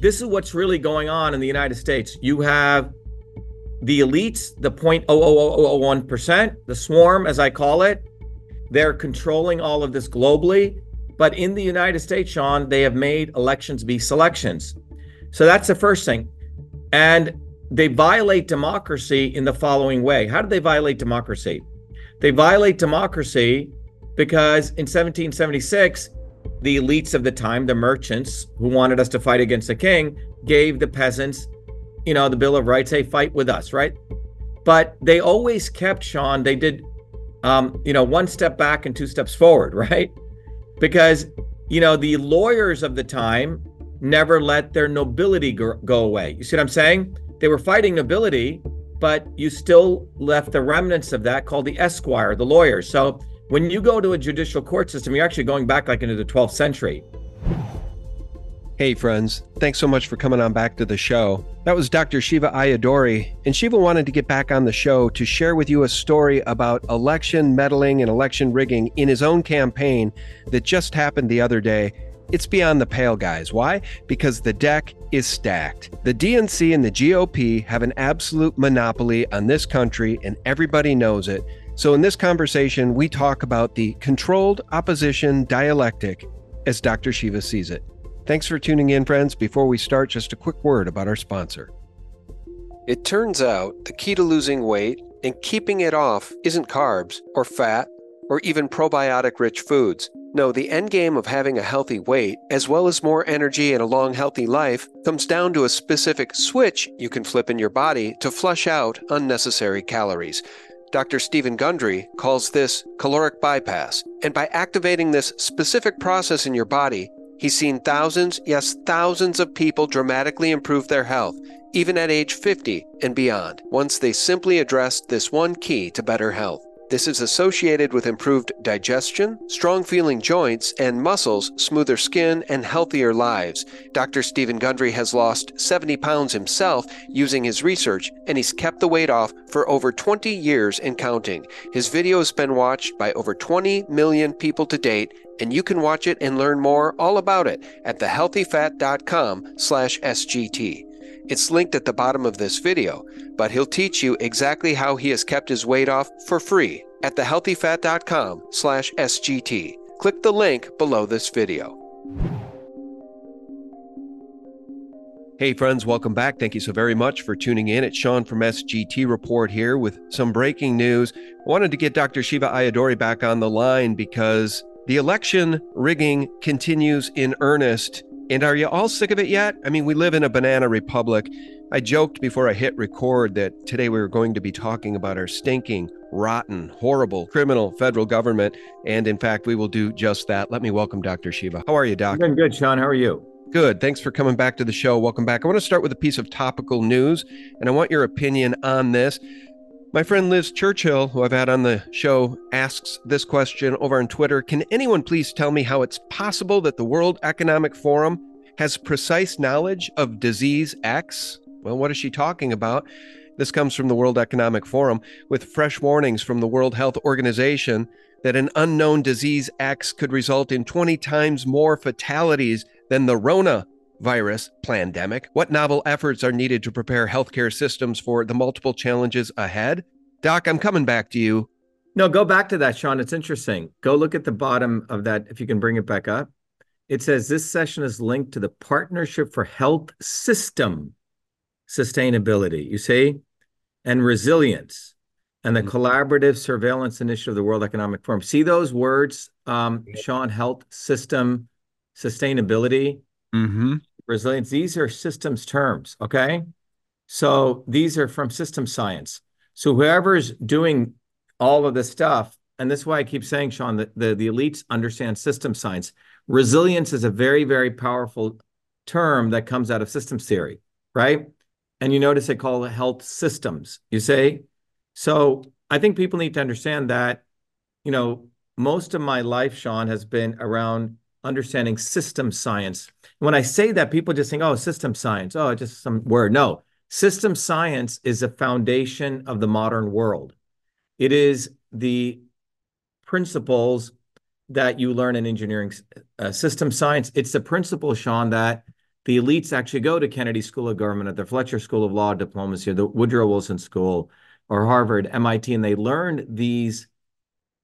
this is what's really going on in the United States. You have the elites, the 0.00001%, the swarm, as I call it, they're controlling all of this globally. But in the United States, Sean, they have made elections be selections. So that's the first thing. And they violate democracy in the following way. How do they violate democracy? They violate democracy because in 1776, the elites of the time, the merchants who wanted us to fight against the king, gave the peasants, you know, the Bill of Rights, hey, fight with us, right? But they always kept, Sean, they did, um, you know, one step back and two steps forward, right? Because, you know, the lawyers of the time never let their nobility go, go away. You see what I'm saying? They were fighting nobility, but you still left the remnants of that called the esquire, the lawyer. So when you go to a judicial court system, you're actually going back like into the 12th century. Hey, friends. Thanks so much for coming on back to the show. That was Dr. Shiva Ayyadurai, and Shiva wanted to get back on the show to share with you a story about election meddling and election rigging in his own campaign that just happened the other day it's beyond the pale, guys. Why? Because the deck is stacked. The DNC and the GOP have an absolute monopoly on this country, and everybody knows it. So, in this conversation, we talk about the controlled opposition dialectic as Dr. Shiva sees it. Thanks for tuning in, friends. Before we start, just a quick word about our sponsor. It turns out the key to losing weight and keeping it off isn't carbs or fat or even probiotic rich foods. No, the end game of having a healthy weight, as well as more energy and a long, healthy life, comes down to a specific switch you can flip in your body to flush out unnecessary calories. Dr. Steven Gundry calls this caloric bypass, and by activating this specific process in your body, he's seen thousands, yes, thousands of people dramatically improve their health, even at age 50 and beyond, once they simply addressed this one key to better health. This is associated with improved digestion, strong feeling joints and muscles, smoother skin, and healthier lives. Dr. Steven Gundry has lost 70 pounds himself using his research, and he's kept the weight off for over 20 years and counting. His video has been watched by over 20 million people to date, and you can watch it and learn more all about it at thehealthyfat.com slash SGT. It's linked at the bottom of this video, but he'll teach you exactly how he has kept his weight off for free at thehealthyfat.com slash SGT. Click the link below this video. Hey friends, welcome back. Thank you so very much for tuning in. It's Sean from SGT Report here with some breaking news. I wanted to get Dr. Shiva Ayyadurai back on the line because the election rigging continues in earnest and are you all sick of it yet? I mean, we live in a banana republic. I joked before I hit record that today we were going to be talking about our stinking, rotten, horrible, criminal federal government. And in fact, we will do just that. Let me welcome Dr. Shiva. How are you, Doc? I'm good, Sean. How are you? Good. Thanks for coming back to the show. Welcome back. I want to start with a piece of topical news, and I want your opinion on this. My friend Liz Churchill, who I've had on the show, asks this question over on Twitter Can anyone please tell me how it's possible that the World Economic Forum has precise knowledge of disease X? Well, what is she talking about? This comes from the World Economic Forum with fresh warnings from the World Health Organization that an unknown disease X could result in 20 times more fatalities than the Rona virus pandemic? What novel efforts are needed to prepare healthcare systems for the multiple challenges ahead? Doc, I'm coming back to you. No, go back to that, Sean. It's interesting. Go look at the bottom of that, if you can bring it back up. It says this session is linked to the Partnership for Health System Sustainability, you see, and Resilience, and the mm-hmm. Collaborative Surveillance Initiative of the World Economic Forum. See those words, um, Sean, health system sustainability? Mm-hmm resilience. These are systems terms, okay? So these are from system science. So whoever's doing all of this stuff, and this is why I keep saying, Sean, that the, the elites understand system science. Resilience is a very, very powerful term that comes out of systems theory, right? And you notice they call it health systems, you say? So I think people need to understand that, you know, most of my life, Sean, has been around understanding system science. When I say that, people just think, oh, system science, oh, just some word. No, system science is a foundation of the modern world. It is the principles that you learn in engineering uh, system science. It's the principle, Sean, that the elites actually go to Kennedy School of Government, at the Fletcher School of Law Diplomacy, or the Woodrow Wilson School, or Harvard, MIT, and they learn these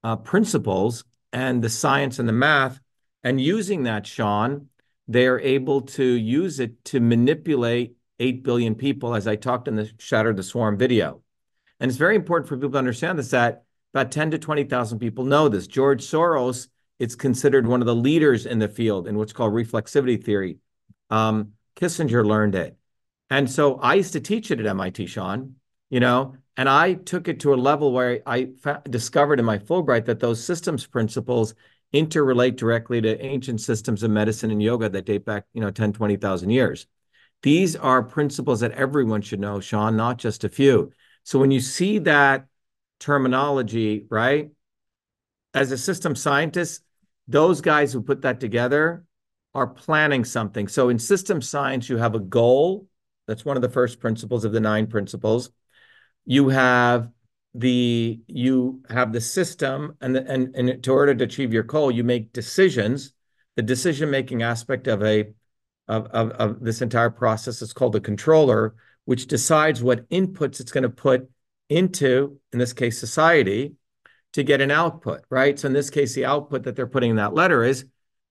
uh, principles and the science and the math. And using that, Sean, they are able to use it to manipulate 8 billion people, as I talked in the Shatter the Swarm video. And it's very important for people to understand this that about 10 to 20,000 people know this. George Soros, it's considered one of the leaders in the field in what's called reflexivity theory. Um, Kissinger learned it. And so I used to teach it at MIT, Sean, you know, and I took it to a level where I discovered in my Fulbright that those systems principles interrelate directly to ancient systems of medicine and yoga that date back, you know, 10, 20,000 years. These are principles that everyone should know, Sean, not just a few. So when you see that terminology, right, as a system scientist, those guys who put that together are planning something. So in system science, you have a goal. That's one of the first principles of the nine principles you have the you have the system and the, and and to order to achieve your goal you make decisions. The decision making aspect of a of, of, of this entire process is called the controller which decides what inputs it's going to put into in this case society to get an output right? So in this case the output that they're putting in that letter is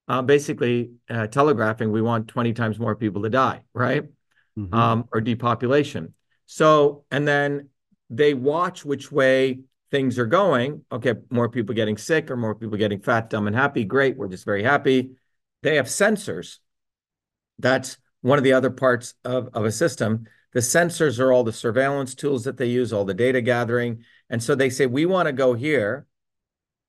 uh, basically uh, telegraphing we want 20 times more people to die right? Mm-hmm. um, or depopulation. So and then they watch which way things are going. Okay, more people getting sick or more people getting fat, dumb, and happy. Great, we're just very happy. They have sensors. That's one of the other parts of, of a system. The sensors are all the surveillance tools that they use, all the data gathering. And so they say, we want to go here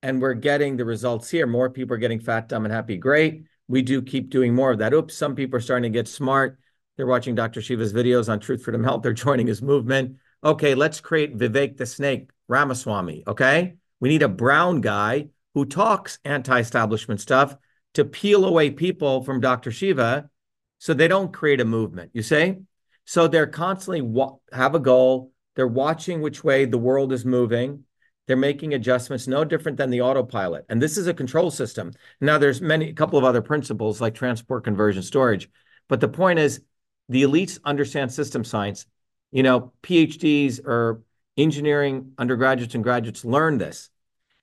and we're getting the results here. More people are getting fat, dumb, and happy. Great. We do keep doing more of that. Oops, some people are starting to get smart. They're watching Dr. Shiva's videos on Truth Freedom Health. They're joining his movement okay, let's create Vivek the Snake Ramaswamy. Okay. We need a brown guy who talks anti establishment stuff to peel away people from Dr. Shiva so they don't create a movement. You say? So they're constantly wa- have a goal. They're watching which way the world is moving. They're making adjustments, no different than the autopilot. And this is a control system. Now, there's many, a couple of other principles like transport, conversion, storage. But the point is, the elites understand system science you know, PhDs or engineering undergraduates and graduates learn this.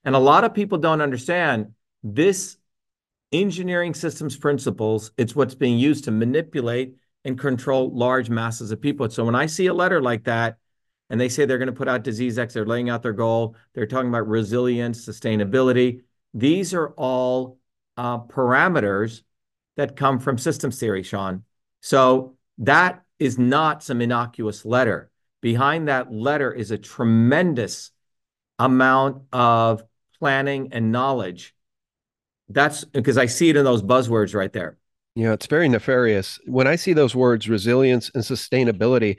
And a lot of people don't understand this engineering systems principles. It's what's being used to manipulate and control large masses of people. So when I see a letter like that, and they say they're going to put out disease X, they're laying out their goal, they're talking about resilience, sustainability. These are all uh, parameters that come from systems theory, Sean. So that is not some innocuous letter. Behind that letter is a tremendous amount of planning and knowledge. That's because I see it in those buzzwords right there. Yeah, it's very nefarious. When I see those words, resilience and sustainability,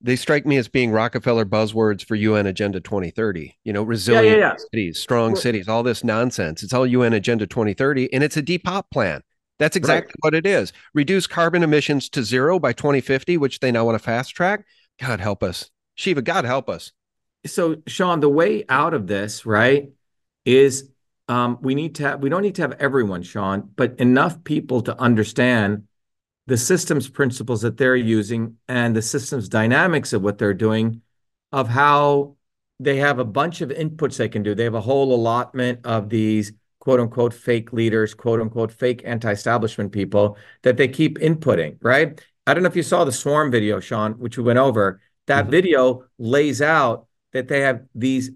they strike me as being Rockefeller buzzwords for UN Agenda 2030. You know, resilient yeah, yeah, yeah. cities, strong cities, all this nonsense. It's all UN Agenda 2030, and it's a depop plan. That's exactly right. what it is. Reduce carbon emissions to zero by 2050, which they now want to fast track. God help us. Shiva, God help us. So, Sean, the way out of this, right, is um, we need to have, we don't need to have everyone, Sean, but enough people to understand the systems principles that they're using and the systems dynamics of what they're doing, of how they have a bunch of inputs they can do. They have a whole allotment of these quote unquote fake leaders, quote unquote fake anti establishment people that they keep inputting, right? I don't know if you saw the swarm video, Sean, which we went over. That mm-hmm. video lays out that they have these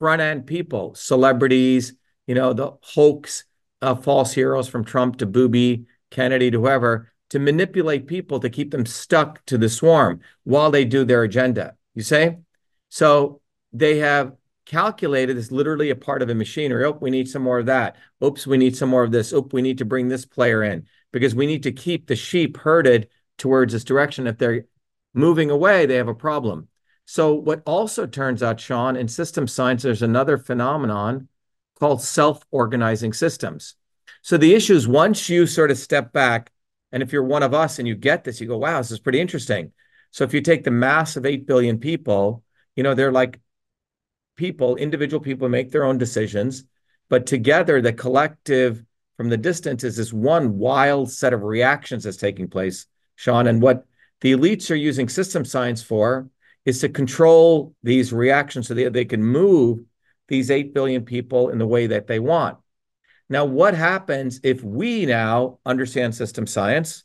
front end people, celebrities, you know, the hoax uh, false heroes from Trump to Booby, Kennedy to whoever, to manipulate people to keep them stuck to the swarm while they do their agenda. You say? So they have calculated is literally a part of a machinery. Oh, we need some more of that. Oops, we need some more of this. Oops, we need to bring this player in because we need to keep the sheep herded towards this direction. If they're moving away, they have a problem. So, what also turns out, Sean, in system science, there's another phenomenon called self organizing systems. So, the issue is once you sort of step back, and if you're one of us and you get this, you go, wow, this is pretty interesting. So, if you take the mass of 8 billion people, you know, they're like people, individual people make their own decisions, but together the collective from the distance is this one wild set of reactions that's taking place, Sean. And what the elites are using system science for is to control these reactions so that they can move these 8 billion people in the way that they want. Now, what happens if we now understand system science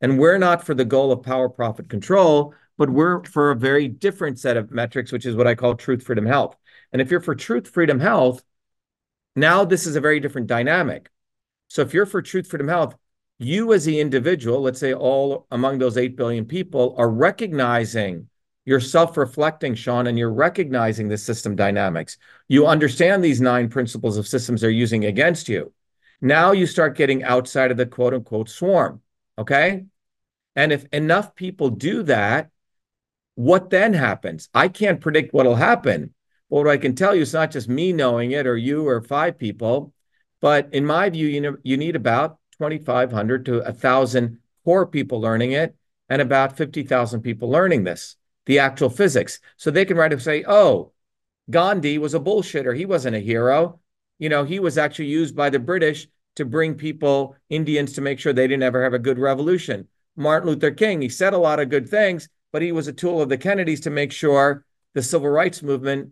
and we're not for the goal of power, profit, control, but we're for a very different set of metrics, which is what I call truth, freedom, health. And if you're for truth, freedom, health, now this is a very different dynamic. So if you're for truth, freedom, health, you as the individual, let's say all among those 8 billion people, are recognizing you're self-reflecting, Sean, and you're recognizing the system dynamics. You understand these nine principles of systems they're using against you. Now you start getting outside of the quote unquote swarm. Okay. And if enough people do that, what then happens? I can't predict what'll happen. But what I can tell you is not just me knowing it or you or five people, but in my view, you know, you need about 2,500 to 1,000 core people learning it and about 50,000 people learning this the actual physics. So they can write and say, oh, Gandhi was a bullshitter. He wasn't a hero. You know, he was actually used by the British to bring people, Indians, to make sure they didn't ever have a good revolution. Martin Luther King, he said a lot of good things, but he was a tool of the Kennedys to make sure the civil rights movement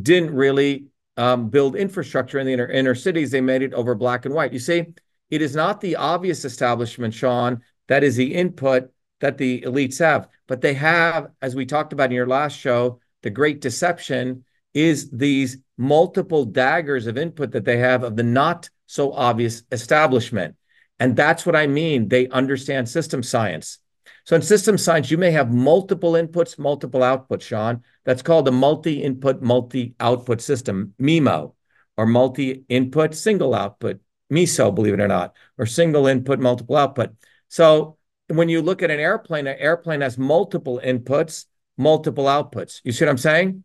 didn't really um, build infrastructure in the inner, inner cities. They made it over black and white. You see, it is not the obvious establishment, Sean, that is the input that the elites have. But they have, as we talked about in your last show, the great deception is these multiple daggers of input that they have of the not so obvious establishment. And that's what I mean. They understand system science. So in system science, you may have multiple inputs, multiple outputs, Sean. That's called a multi input, multi output system, MIMO, or multi input, single output, MISO, believe it or not, or single input, multiple output. So when you look at an airplane, an airplane has multiple inputs, multiple outputs. You see what I'm saying?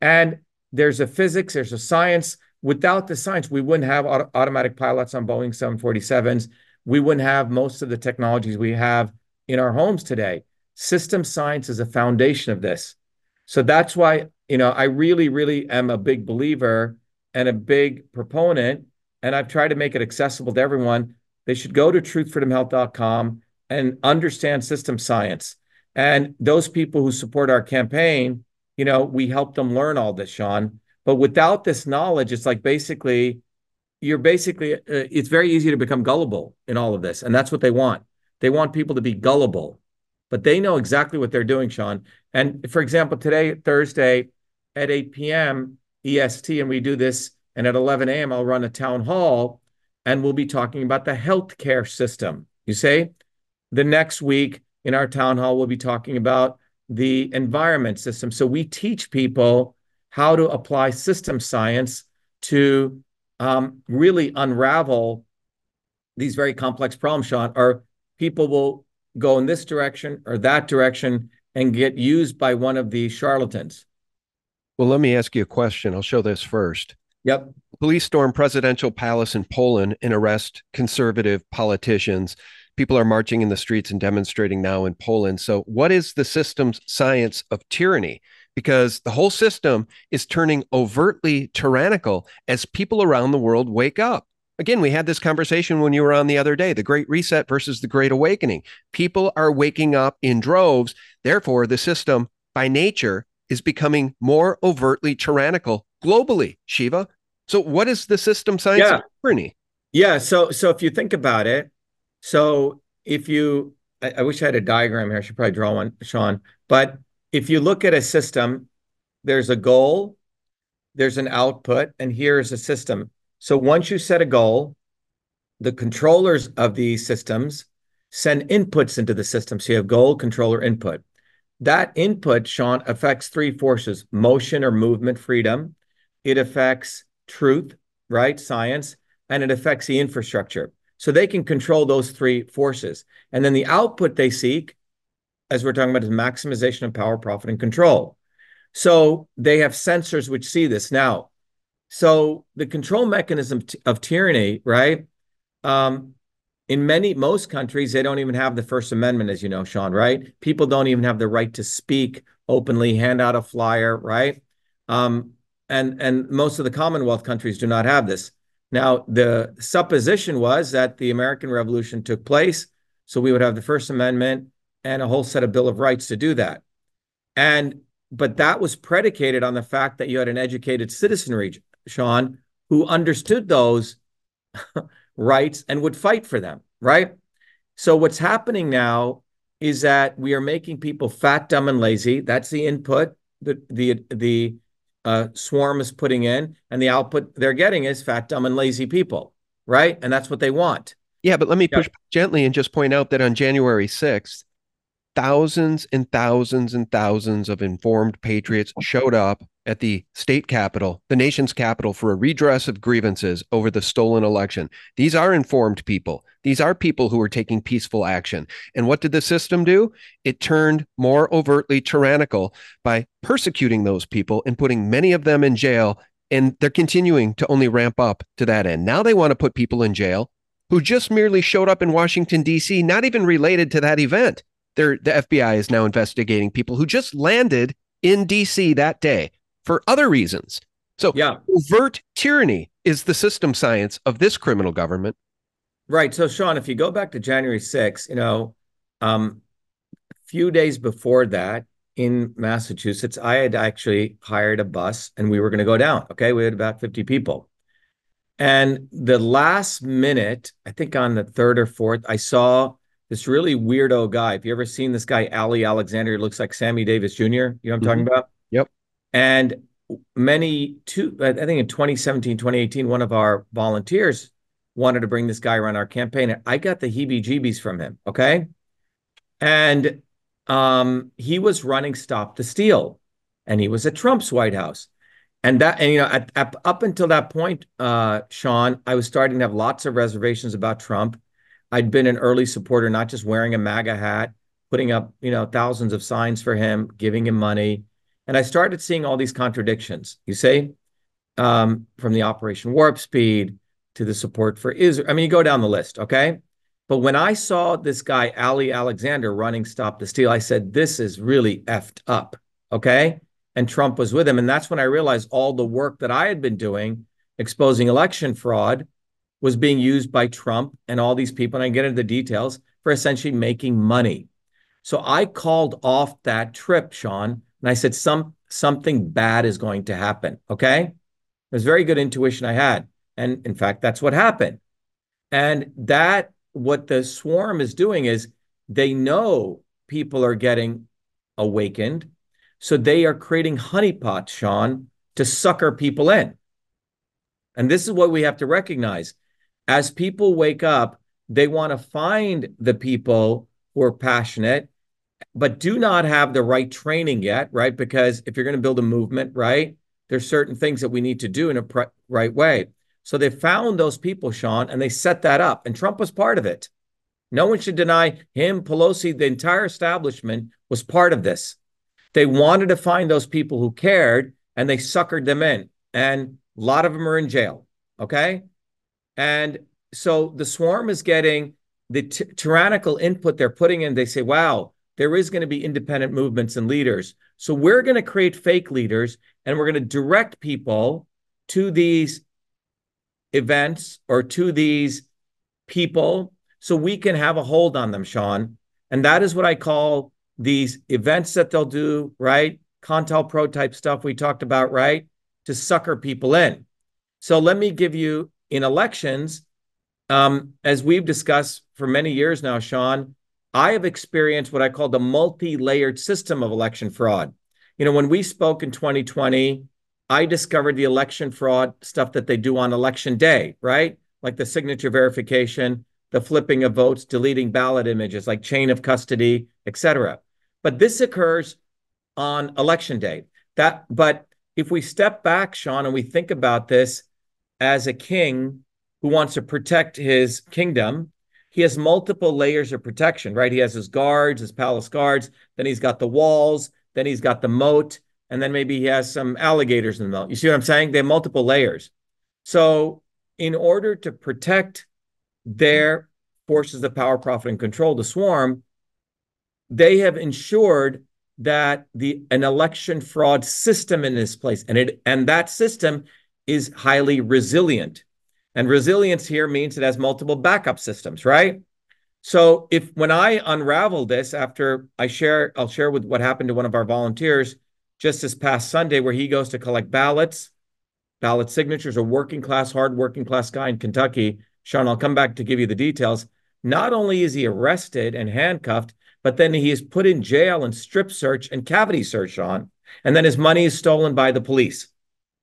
And there's a physics, there's a science. Without the science, we wouldn't have auto- automatic pilots on Boeing 747s. We wouldn't have most of the technologies we have in our homes today. System science is a foundation of this. So that's why, you know, I really, really am a big believer and a big proponent. And I've tried to make it accessible to everyone. They should go to truthfreedomhealth.com and understand system science. And those people who support our campaign, you know, we help them learn all this, Sean. But without this knowledge, it's like basically, you're basically, uh, it's very easy to become gullible in all of this. And that's what they want. They want people to be gullible, but they know exactly what they're doing, Sean. And for example, today, Thursday at 8 p.m. EST, and we do this, and at 11 a.m., I'll run a town hall and we'll be talking about the healthcare system. You say, the next week in our town hall, we'll be talking about the environment system. So we teach people how to apply system science to um, really unravel these very complex problems, Sean, or people will go in this direction or that direction and get used by one of the charlatans. Well, let me ask you a question. I'll show this first. Yep. Police storm presidential palace in Poland and arrest conservative politicians people are marching in the streets and demonstrating now in Poland. So, what is the system's science of tyranny? Because the whole system is turning overtly tyrannical as people around the world wake up. Again, we had this conversation when you were on the other day the Great Reset versus the Great Awakening. People are waking up in droves. Therefore, the system by nature is becoming more overtly tyrannical globally, Shiva. So, what is the system science yeah. of tyranny? Yeah. So, so if you think about it, so if you, I, I wish I had a diagram here. I should probably draw one, Sean. But if you look at a system, there's a goal, there's an output, and here's a system. So once you set a goal, the controllers of these systems send inputs into the system. So you have goal, controller, input. That input, Sean, affects three forces motion or movement freedom, it affects truth, right? Science, and it affects the infrastructure. So they can control those three forces. And then the output they seek, as we're talking about, is maximization of power, profit, and control. So they have sensors which see this. Now, so the control mechanism of tyranny, right? Um, in many, most countries, they don't even have the First Amendment, as you know, Sean, right? People don't even have the right to speak openly, hand out a flyer, right? Um, and and most of the Commonwealth countries do not have this. Now, the supposition was that the American Revolution took place, so we would have the First Amendment and a whole set of Bill of Rights to do that. And but that was predicated on the fact that you had an educated citizenry, Sean, who understood those rights and would fight for them, right? So what's happening now is that we are making people fat, dumb, and lazy. That's the input that the the uh, swarm is putting in, and the output they're getting is fat, dumb, and lazy people, right? And that's what they want. Yeah, but let me push gently and just point out that on January 6th, thousands and thousands and thousands of informed patriots showed up at the state capital, the nation's capital, for a redress of grievances over the stolen election. These are informed people. These are people who are taking peaceful action. And what did the system do? It turned more overtly tyrannical by persecuting those people and putting many of them in jail. And they're continuing to only ramp up to that end. Now they want to put people in jail who just merely showed up in Washington, D.C., not even related to that event. They're, the FBI is now investigating people who just landed in DC that day for other reasons. So, yeah. overt tyranny is the system science of this criminal government. Right. So, Sean, if you go back to January 6th, you know, um, a few days before that in Massachusetts, I had actually hired a bus and we were going to go down. Okay. We had about 50 people. And the last minute, I think on the third or fourth, I saw this really weirdo guy. If you ever seen this guy, Ali Alexander, he looks like Sammy Davis Jr. You know what I'm mm-hmm. talking about? And many two, I think in 2017, 2018, one of our volunteers wanted to bring this guy around our campaign. And I got the heebie-jeebies from him. Okay. And um, he was running Stop the Steal, and he was at Trump's White House. And that, and you know, at, at, up until that point, uh, Sean, I was starting to have lots of reservations about Trump I'd been an early supporter, not just wearing a MAGA hat, putting up, you know, thousands of signs for him, giving him money. And I started seeing all these contradictions, you see, um, from the Operation Warp Speed to the support for Israel. I mean, you go down the list, okay? But when I saw this guy, Ali Alexander, running Stop the Steal, I said, this is really effed up, okay? And Trump was with him. And that's when I realized all the work that I had been doing exposing election fraud was being used by Trump and all these people, and I get into the details, for essentially making money. So I called off that trip, Sean, and I said, Some something bad is going to happen. Okay. It was very good intuition I had. And in fact, that's what happened. And that what the swarm is doing is they know people are getting awakened. So they are creating honeypots, Sean, to sucker people in. And this is what we have to recognize as people wake up, they want to find the people who are passionate, but do not have the right training yet, right? Because if you're going to build a movement, right, there's certain things that we need to do in a right way. So they found those people, Sean, and they set that up. And Trump was part of it. No one should deny him, Pelosi, the entire establishment was part of this. They wanted to find those people who cared and they suckered them in. And a lot of them are in jail. Okay. And so the swarm is getting the t- tyrannical input they're putting in. They say, wow, there is going to be independent movements and leaders. So we're going to create fake leaders and we're going to direct people to these events or to these people so we can have a hold on them, Sean. And that is what I call these events that they'll do, right? COINTELPRO type stuff we talked about, right? To sucker people in. So let me give you in elections, um, as we've discussed for many years now, Sean, I have experienced what I call the multi layered system of election fraud. You know, when we spoke in 2020, I discovered the election fraud stuff that they do on election day, right? Like the signature verification, the flipping of votes, deleting ballot images, like chain of custody, etc. But this occurs on election day. That, but if we step back, Sean, and we think about this, as a king who wants to protect his kingdom, he has multiple layers of protection, right? He has his guards, his palace guards, then he's got the walls, then he's got the moat, and then maybe he has some alligators in the moat. You see what I'm saying? They have multiple layers. So, in order to protect their forces of power, profit, and control, the swarm, they have ensured that the an election fraud system in this place, and it and that system is highly resilient. And resilience here means it has multiple backup systems, right? So if when I unravel this after I share, I'll share with what happened to one of our volunteers just this past Sunday, where he goes to collect ballots, ballot signatures, a working class, hard working class guy in Kentucky. Sean, I'll come back to give you the details. Not only is he arrested and handcuffed, but then he is put in jail and strip search and cavity search on. And then his money is stolen by the police.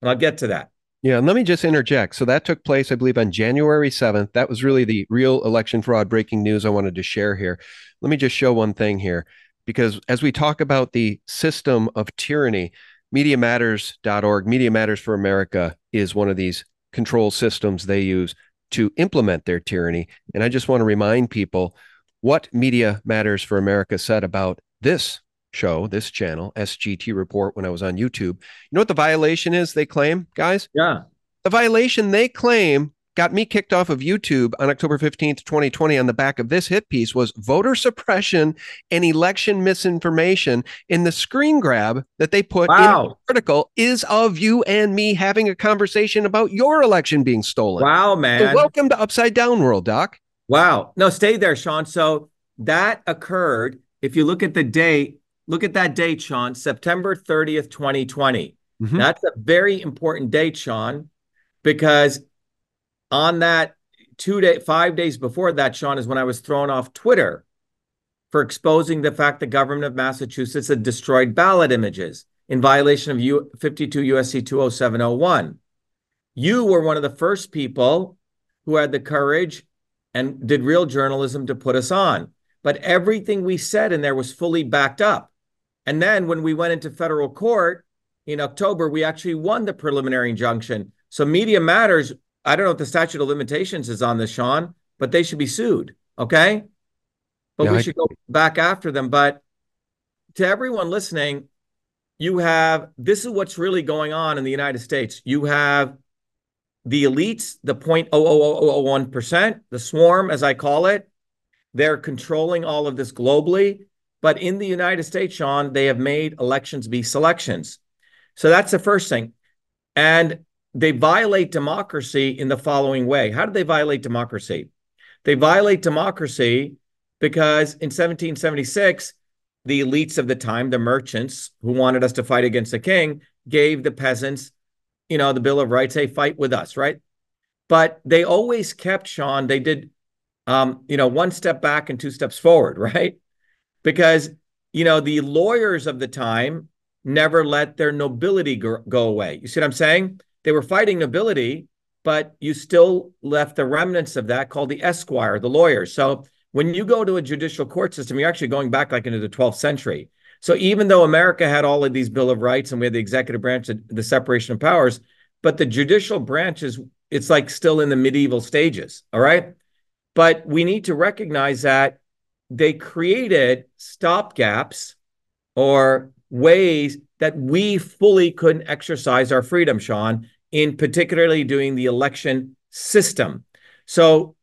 And I'll get to that. Yeah, and let me just interject. So that took place, I believe, on January 7th. That was really the real election fraud breaking news I wanted to share here. Let me just show one thing here, because as we talk about the system of tyranny, MediaMatters.org, Media Matters for America is one of these control systems they use to implement their tyranny. And I just want to remind people what Media Matters for America said about this show, this channel, SGT Report, when I was on YouTube. You know what the violation is they claim, guys? Yeah. The violation they claim got me kicked off of YouTube on October 15th, 2020 on the back of this hit piece was voter suppression and election misinformation. In the screen grab that they put wow. in the article is of you and me having a conversation about your election being stolen. Wow, man. So welcome to Upside Down World, Doc. Wow. No, stay there, Sean. So that occurred. If you look at the date, look at that date, Sean, September 30th, 2020. Mm-hmm. That's a very important date, Sean, because on that two day, five days before that, Sean, is when I was thrown off Twitter for exposing the fact the government of Massachusetts had destroyed ballot images in violation of U- 52 USC 20701. You were one of the first people who had the courage and did real journalism to put us on. But everything we said in there was fully backed up. And then when we went into federal court in October, we actually won the preliminary injunction. So Media Matters, I don't know if the statute of limitations is on this, Sean, but they should be sued. Okay. But yeah, we I... should go back after them. But to everyone listening, you have this is what's really going on in the United States. You have the elites, the 0.00001%, the swarm, as I call it, they're controlling all of this globally. But in the United States, Sean, they have made elections be selections. So that's the first thing. And they violate democracy in the following way. How do they violate democracy? They violate democracy because in 1776, the elites of the time, the merchants who wanted us to fight against the king, gave the peasants, you know, the Bill of Rights, hey, fight with us, right? But they always kept, Sean, they did, um, you know, one step back and two steps forward, right? Because you know the lawyers of the time never let their nobility go, away. You see what I'm saying? They were fighting nobility, but you still left the remnants of that called the esquire, the lawyer. So when you go to a judicial court system, you're actually going back like into the 12th century. So even though America had all of these Bill of Rights and we had the executive branch, the separation of powers, but the judicial branch is it's like still in the medieval stages. All right. But we need to recognize that they created stopgaps or ways that we fully couldn't exercise our freedom, Sean, in particularly doing the election system. So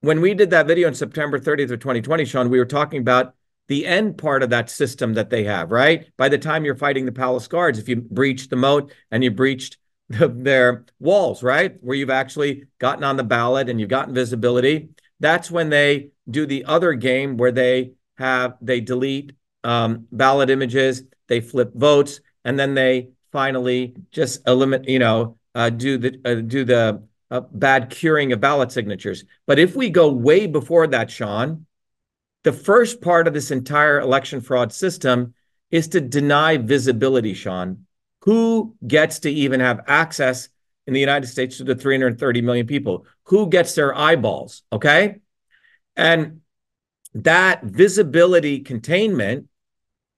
when we did that video on September 30th of 2020, Sean, we were talking about the end part of that system that they have, right? By the time you're fighting the palace guards, if you breached the moat and you breached the, their walls, right? Where you've actually gotten on the ballot and you've gotten visibility, that's when they do the other game where they have they delete um, ballot images, they flip votes, and then they finally just eliminate, you know, uh, do the uh, do the uh, bad curing of ballot signatures. But if we go way before that, Sean, the first part of this entire election fraud system is to deny visibility, Sean. Who gets to even have access in the United States to the 330 million people? Who gets their eyeballs? Okay. And that visibility containment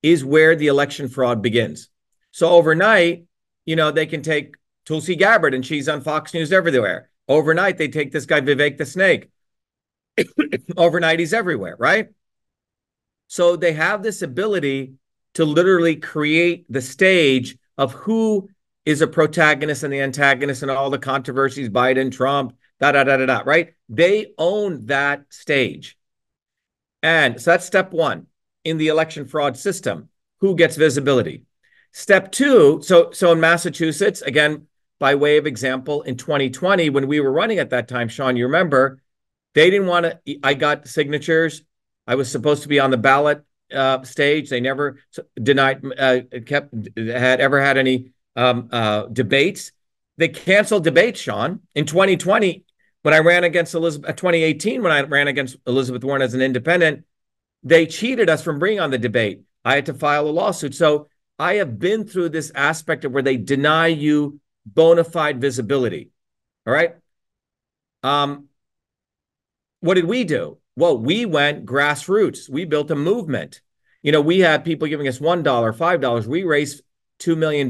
is where the election fraud begins. So overnight, you know, they can take Tulsi Gabbard and she's on Fox News everywhere. Overnight, they take this guy Vivek the Snake. Overnight, he's everywhere, right? So they have this ability to literally create the stage of who is a protagonist and the antagonist and all the controversies, Biden, Trump, da da da da da, right? They own that stage. And so that's step one in the election fraud system. Who gets visibility? Step two, so so in Massachusetts, again, by way of example, in 2020, when we were running at that time, Sean, you remember, they didn't want to. I got signatures. I was supposed to be on the ballot uh, stage. They never denied, uh, kept, had ever had any um, uh, debates. They canceled debates, Sean. In 2020, when I ran against Elizabeth, 2018, when I ran against Elizabeth Warren as an independent, they cheated us from bringing on the debate. I had to file a lawsuit. So I have been through this aspect of where they deny you bona fide visibility. All right. Um, what did we do? Well, we went grassroots. We built a movement. You know, we had people giving us $1, $5. We raised $2 million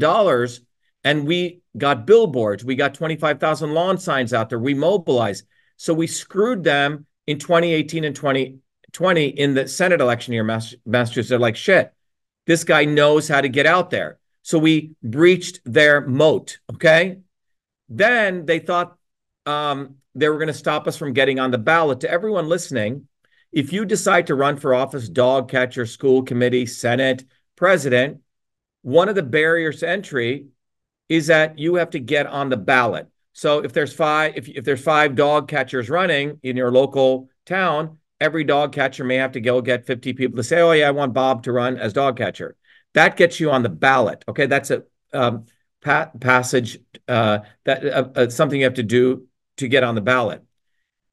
and we got billboards. We got 25,000 lawn signs out there. We mobilized. So we screwed them in 2018 and 2020 in the Senate election here, Massachusetts. They're like, shit, this guy knows how to get out there. So we breached their moat. Okay. Then they thought um, they were going to stop us from getting on the ballot. To everyone listening, if you decide to run for office, dog catcher, school committee, Senate, president, one of the barriers to entry is that you have to get on the ballot. So if there's five, if, if there's five dog catchers running in your local town, every dog catcher may have to go get 50 people to say, "Oh yeah, I want Bob to run as dog catcher." That gets you on the ballot. Okay, that's a um, pa- passage uh, that uh, uh, something you have to do to get on the ballot.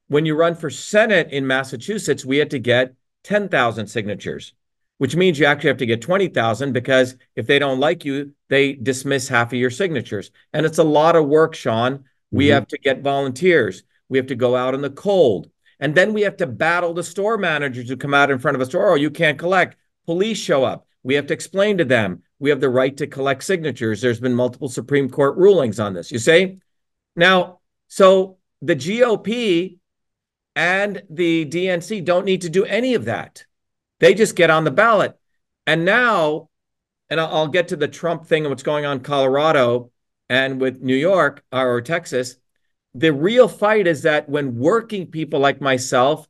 When you run for Senate in Massachusetts, we had to get 10,000 signatures which means you actually have to get 20,000 because if they don't like you, they dismiss half of your signatures. And it's a lot of work, Sean. We mm-hmm. have to get volunteers. We have to go out in the cold. And then we have to battle the store managers who come out in front of a store. Oh, you can't collect. Police show up. We have to explain to them we have the right to collect signatures. There's been multiple Supreme Court rulings on this. You see? Now, so the GOP and the DNC don't need to do any of that. They just get on the ballot. And now, and I'll get to the Trump thing and what's going on in Colorado and with New York uh, or Texas. The real fight is that when working people like myself,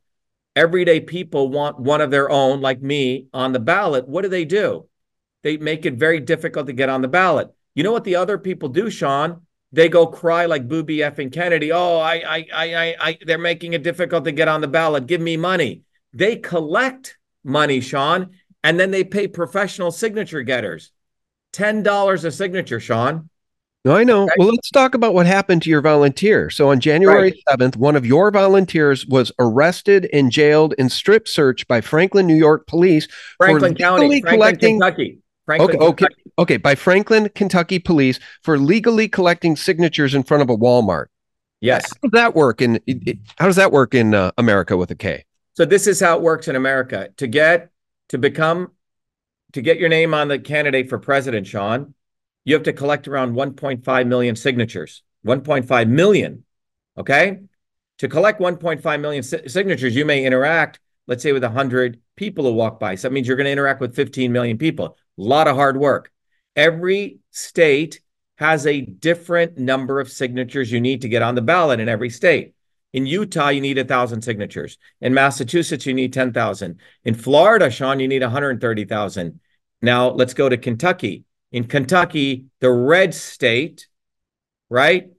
everyday people want one of their own, like me, on the ballot, what do they do? They make it very difficult to get on the ballot. You know what the other people do, Sean? They go cry like Booby F and Kennedy. Oh, I, I, I, I, they're making it difficult to get on the ballot. Give me money. They collect money, Sean. And then they pay professional signature getters $10 a signature, Sean. No, I know. Okay. Well, let's talk about what happened to your volunteer. So on January right. 7th, one of your volunteers was arrested and jailed in strip search by Franklin, New York police Franklin for County, Franklin, collecting Kentucky. Franklin, okay, Kentucky. okay, okay, by Franklin, Kentucky police for legally collecting signatures in front of a Walmart. Yes. How does that work in how does that work in uh, America with a K? So this is how it works in America. To get to become to get your name on the candidate for president, Sean, you have to collect around 1.5 million signatures. 1.5 million. Okay? To collect 1.5 million si- signatures, you may interact, let's say, with 100 people who walk by. So that means you're going to interact with 15 million people. A lot of hard work. Every state has a different number of signatures you need to get on the ballot in every state. In Utah, you need a thousand signatures. In Massachusetts, you need 10,000. In Florida, Sean, you need 130,000. Now let's go to Kentucky. In Kentucky, the red state, right?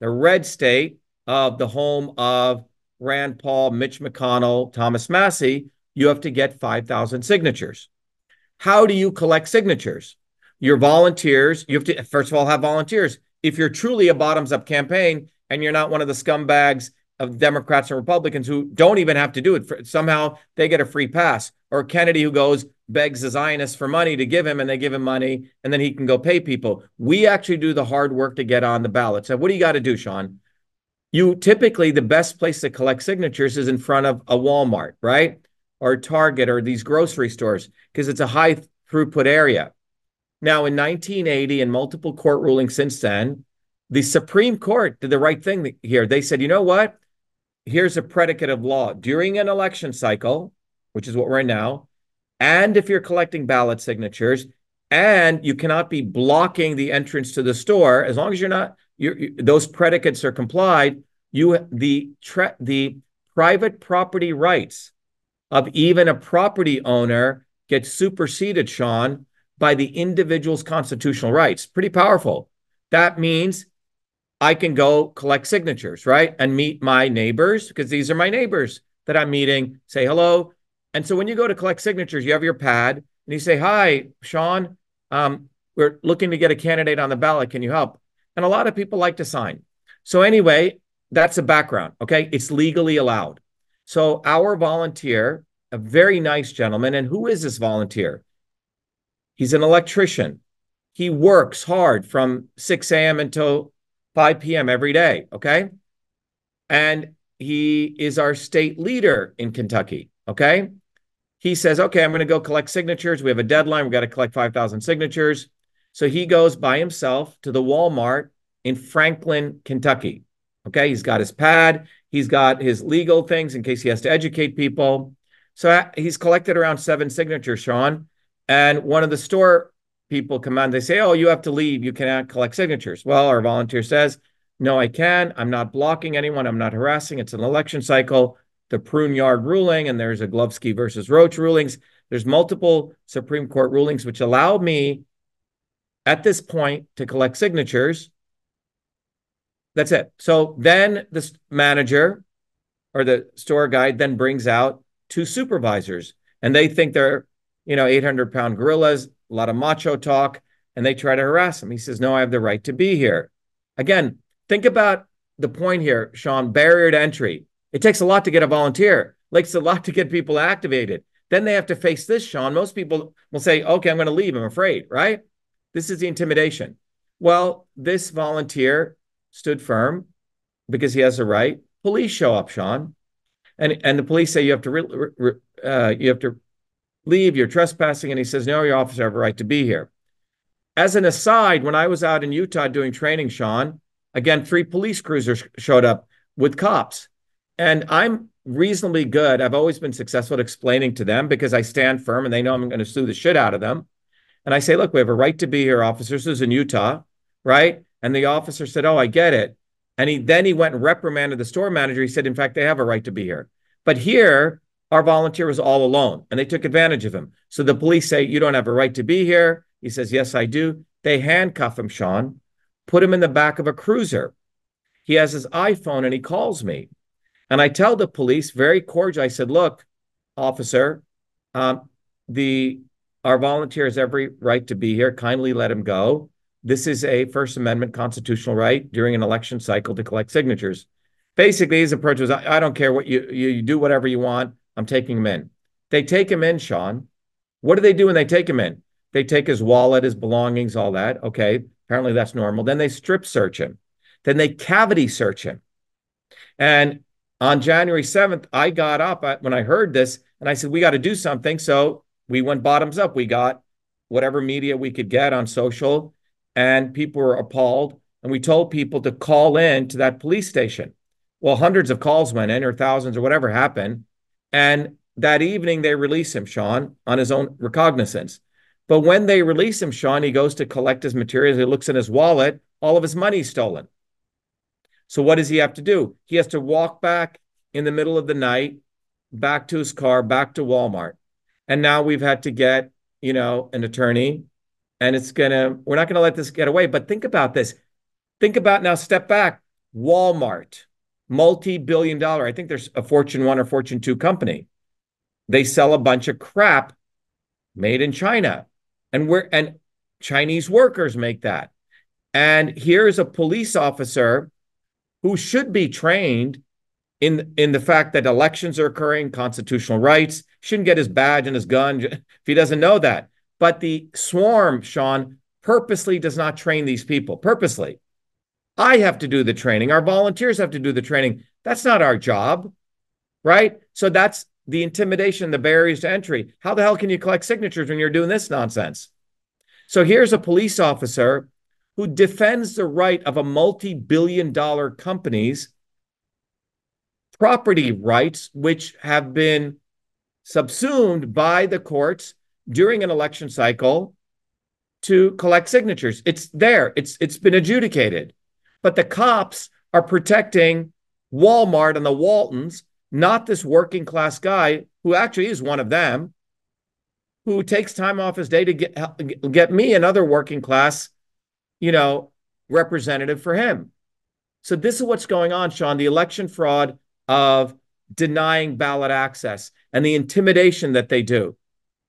The red state of the home of Rand Paul, Mitch McConnell, Thomas Massie, you have to get 5,000 signatures. How do you collect signatures? Your volunteers, you have to, first of all, have volunteers. If you're truly a bottoms up campaign and you're not one of the scumbags of Democrats and Republicans who don't even have to do it. somehow they get a free pass. Or Kennedy who goes, begs the Zionists for money to give him, and they give him money, and then he can go pay people. We actually do the hard work to get on the ballot. So what do you got to do, Sean? You typically the best place to collect signatures is in front of a Walmart, right? Or Target or these grocery stores, because it's a high throughput area. Now, in 1980 and multiple court rulings since then, the Supreme Court did the right thing here. They said, you know what? Here's a predicate of law during an election cycle, which is what we're in now, and if you're collecting ballot signatures, and you cannot be blocking the entrance to the store as long as you're not you're, you, those predicates are complied. You the the private property rights of even a property owner get superseded, Sean, by the individual's constitutional rights. Pretty powerful. That means I can go collect signatures, right? And meet my neighbors because these are my neighbors that I'm meeting, say hello. And so when you go to collect signatures, you have your pad and you say, Hi, Sean, um, we're looking to get a candidate on the ballot. Can you help? And a lot of people like to sign. So, anyway, that's the background. Okay. It's legally allowed. So, our volunteer, a very nice gentleman, and who is this volunteer? He's an electrician. He works hard from 6 a.m. until 5 p.m. every day. Okay. And he is our state leader in Kentucky. Okay. He says, okay, I'm going to go collect signatures. We have a deadline. We've got to collect 5,000 signatures. So he goes by himself to the Walmart in Franklin, Kentucky. Okay. He's got his pad, he's got his legal things in case he has to educate people. So uh, he's collected around seven signatures, Sean. And one of the store people come on, they say, Oh, you have to leave. You cannot collect signatures. Well, our volunteer says, No, I can. I'm not blocking anyone. I'm not harassing. It's an election cycle. The Pruneyard ruling, and there's a Glovsky versus Roche rulings. There's multiple Supreme Court rulings which allow me at this point to collect signatures. That's it. So then the manager or the store guy then brings out two supervisors and they think they're, you know, 800 pound gorillas a lot of macho talk, and they try to harass him. He says, No, I have the right to be here. Again, think about the point here, Sean barrier to entry. It takes a lot to get a volunteer, it takes a lot to get people activated. Then they have to face this, Sean. Most people will say, Okay, I'm going to leave. I'm afraid, right? This is the intimidation. Well, this volunteer stood firm because he has a right. Police show up, Sean, and and the police say you have to re- uh, you have to leave, you're trespassing. And he says, no, your officer have a right to be here. As an aside, when I was out in Utah doing training, Sean, again, three police cruisers showed up with cops. And I'm reasonably good. I've always been successful at explaining to them because I stand firm and they know I'm going to sue the shit out of them. And I say, look, we have a right to be here, officers. This is in Utah, right? And the officer said, oh, I get it. And he then he went and reprimanded the store manager. He said, in fact, they have a right to be here. But here, our volunteer was all alone and they took advantage of him. So the police say, You don't have a right to be here. He says, Yes, I do. They handcuff him, Sean, put him in the back of a cruiser. He has his iPhone and he calls me. And I tell the police very cordial, I said, Look, officer, um, the our volunteer has every right to be here. Kindly let him go. This is a First Amendment constitutional right during an election cycle to collect signatures. Basically, his approach was, I, I don't care what you, you, you do whatever you want. I'm taking him in. They take him in, Sean. What do they do when they take him in? They take his wallet, his belongings, all that. Okay. Apparently that's normal. Then they strip search him. Then they cavity search him. And on January 7th, I got up when I heard this and I said, we got to do something. So we went bottoms up. We got whatever media we could get on social, and people were appalled. And we told people to call in to that police station. Well, hundreds of calls went in, or thousands, or whatever happened. And that evening, they release him, Sean, on his own recognizance. But when they release him, Sean, he goes to collect his materials. He looks in his wallet, all of his money's stolen. So what does he have to do? He has to walk back in the middle of the night, back to his car, back to Walmart. And now we've had to get, you know, an attorney. And it's gonna, we're not gonna let this get away. But think about this. Think about now, step back. Walmart multi-billion dollar. I think there's a Fortune 1 or Fortune 2 company. They sell a bunch of crap made in China. And we're and Chinese workers make that. And here's a police officer who should be trained in in the fact that elections are occurring, constitutional rights, shouldn't get his badge and his gun if he doesn't know that. But the swarm, Sean, purposely does not train these people, purposely. I have to do the training. Our volunteers have to do the training. That's not our job, right? So that's the intimidation, the barriers to entry. How the hell can you collect signatures when you're doing this nonsense? So here's a police officer who defends the right of a multi billion dollar company's property rights, which have been subsumed by the courts during an election cycle to collect signatures. It's there, it's, it's been adjudicated but the cops are protecting Walmart and the Waltons, not this working class guy who actually is one of them, who takes time off his day to get get me another working class, you know, representative for him. So this is what's going on, Sean. The election fraud of denying ballot access and the intimidation that they do.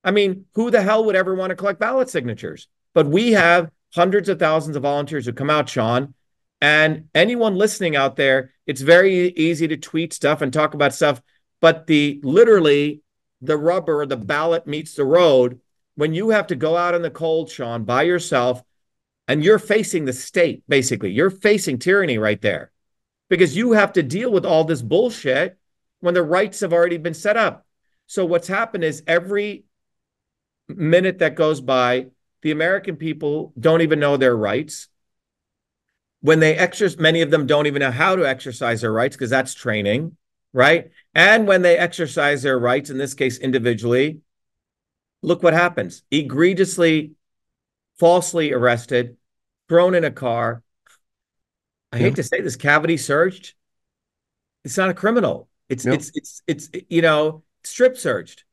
I mean, who the hell would ever want to collect ballot signatures? But we have hundreds of thousands of volunteers who come out, Sean. And anyone listening out there, it's very easy to tweet stuff and talk about stuff, but the literally the rubber, the ballot meets the road when you have to go out in the cold, Sean, by yourself, and you're facing the state, basically. You're facing tyranny right there because you have to deal with all this bullshit when the rights have already been set up. So what's happened is every minute that goes by, the American people don't even know their rights. When they exercise, many of them don't even know how to exercise their rights because that's training, right? And when they exercise their rights, in this case individually, look what happens egregiously, falsely arrested, thrown in a car. I yeah. hate to say this, cavity searched. It's not a criminal. It's it's it's it's you know strip searched.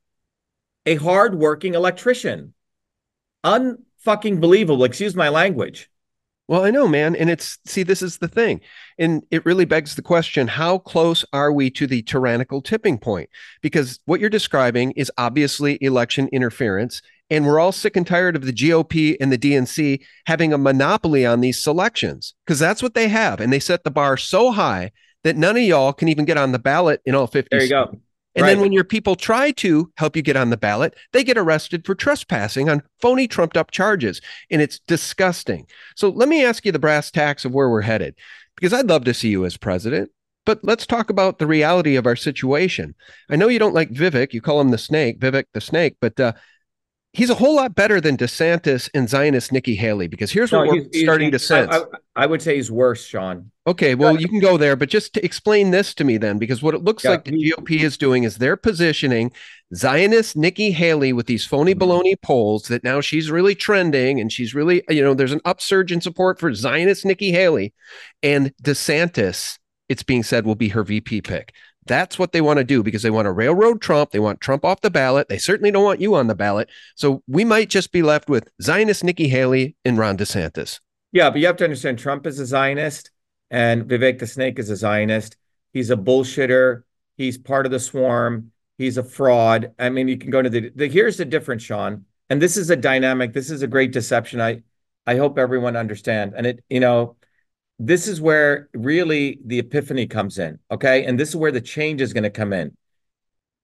A hardworking electrician, unfucking believable. Excuse my language. Well, I know, man. And it's, see, this is the thing. And it really begs the question how close are we to the tyrannical tipping point? Because what you're describing is obviously election interference. And we're all sick and tired of the GOP and the DNC having a monopoly on these selections because that's what they have. And they set the bar so high that none of y'all can even get on the ballot in all 50 There you go. And right. then when your people try to help you get on the ballot, they get arrested for trespassing on phony, trumped up charges. And it's disgusting. So let me ask you the brass tacks of where we're headed, because I'd love to see you as president. But let's talk about the reality of our situation. I know you don't like Vivek. You call him the snake, Vivek the snake, but uh, he's a whole lot better than DeSantis and Zionist Nikki Haley because here's what we're he's, starting he's, to sense. I, I, I, would say he's worse, Sean. Okay, well, you can go there, but just to explain this to me then, because what it looks yeah. like the GOP is doing is they're positioning Zionist Nikki Haley with these phony mm-hmm. baloney polls that now she's really trending and she's really, you know, there's an upsurge in support for Zionist Nikki Haley and DeSantis. It's being said will be her VP pick. That's what they want to do because they want to railroad Trump. They want Trump off the ballot. They certainly don't want you on the ballot. So we might just be left with Zionist Nikki Haley and Ron DeSantis. Yeah, but you have to understand Trump is a Zionist and Vivek the Snake is a Zionist. He's a bullshitter. He's part of the swarm. He's a fraud. I mean, you can go to the, the here's the difference, Sean. And this is a dynamic. This is a great deception. I I hope everyone understand. And it, you know, this is where really the epiphany comes in. Okay. And this is where the change is going to come in.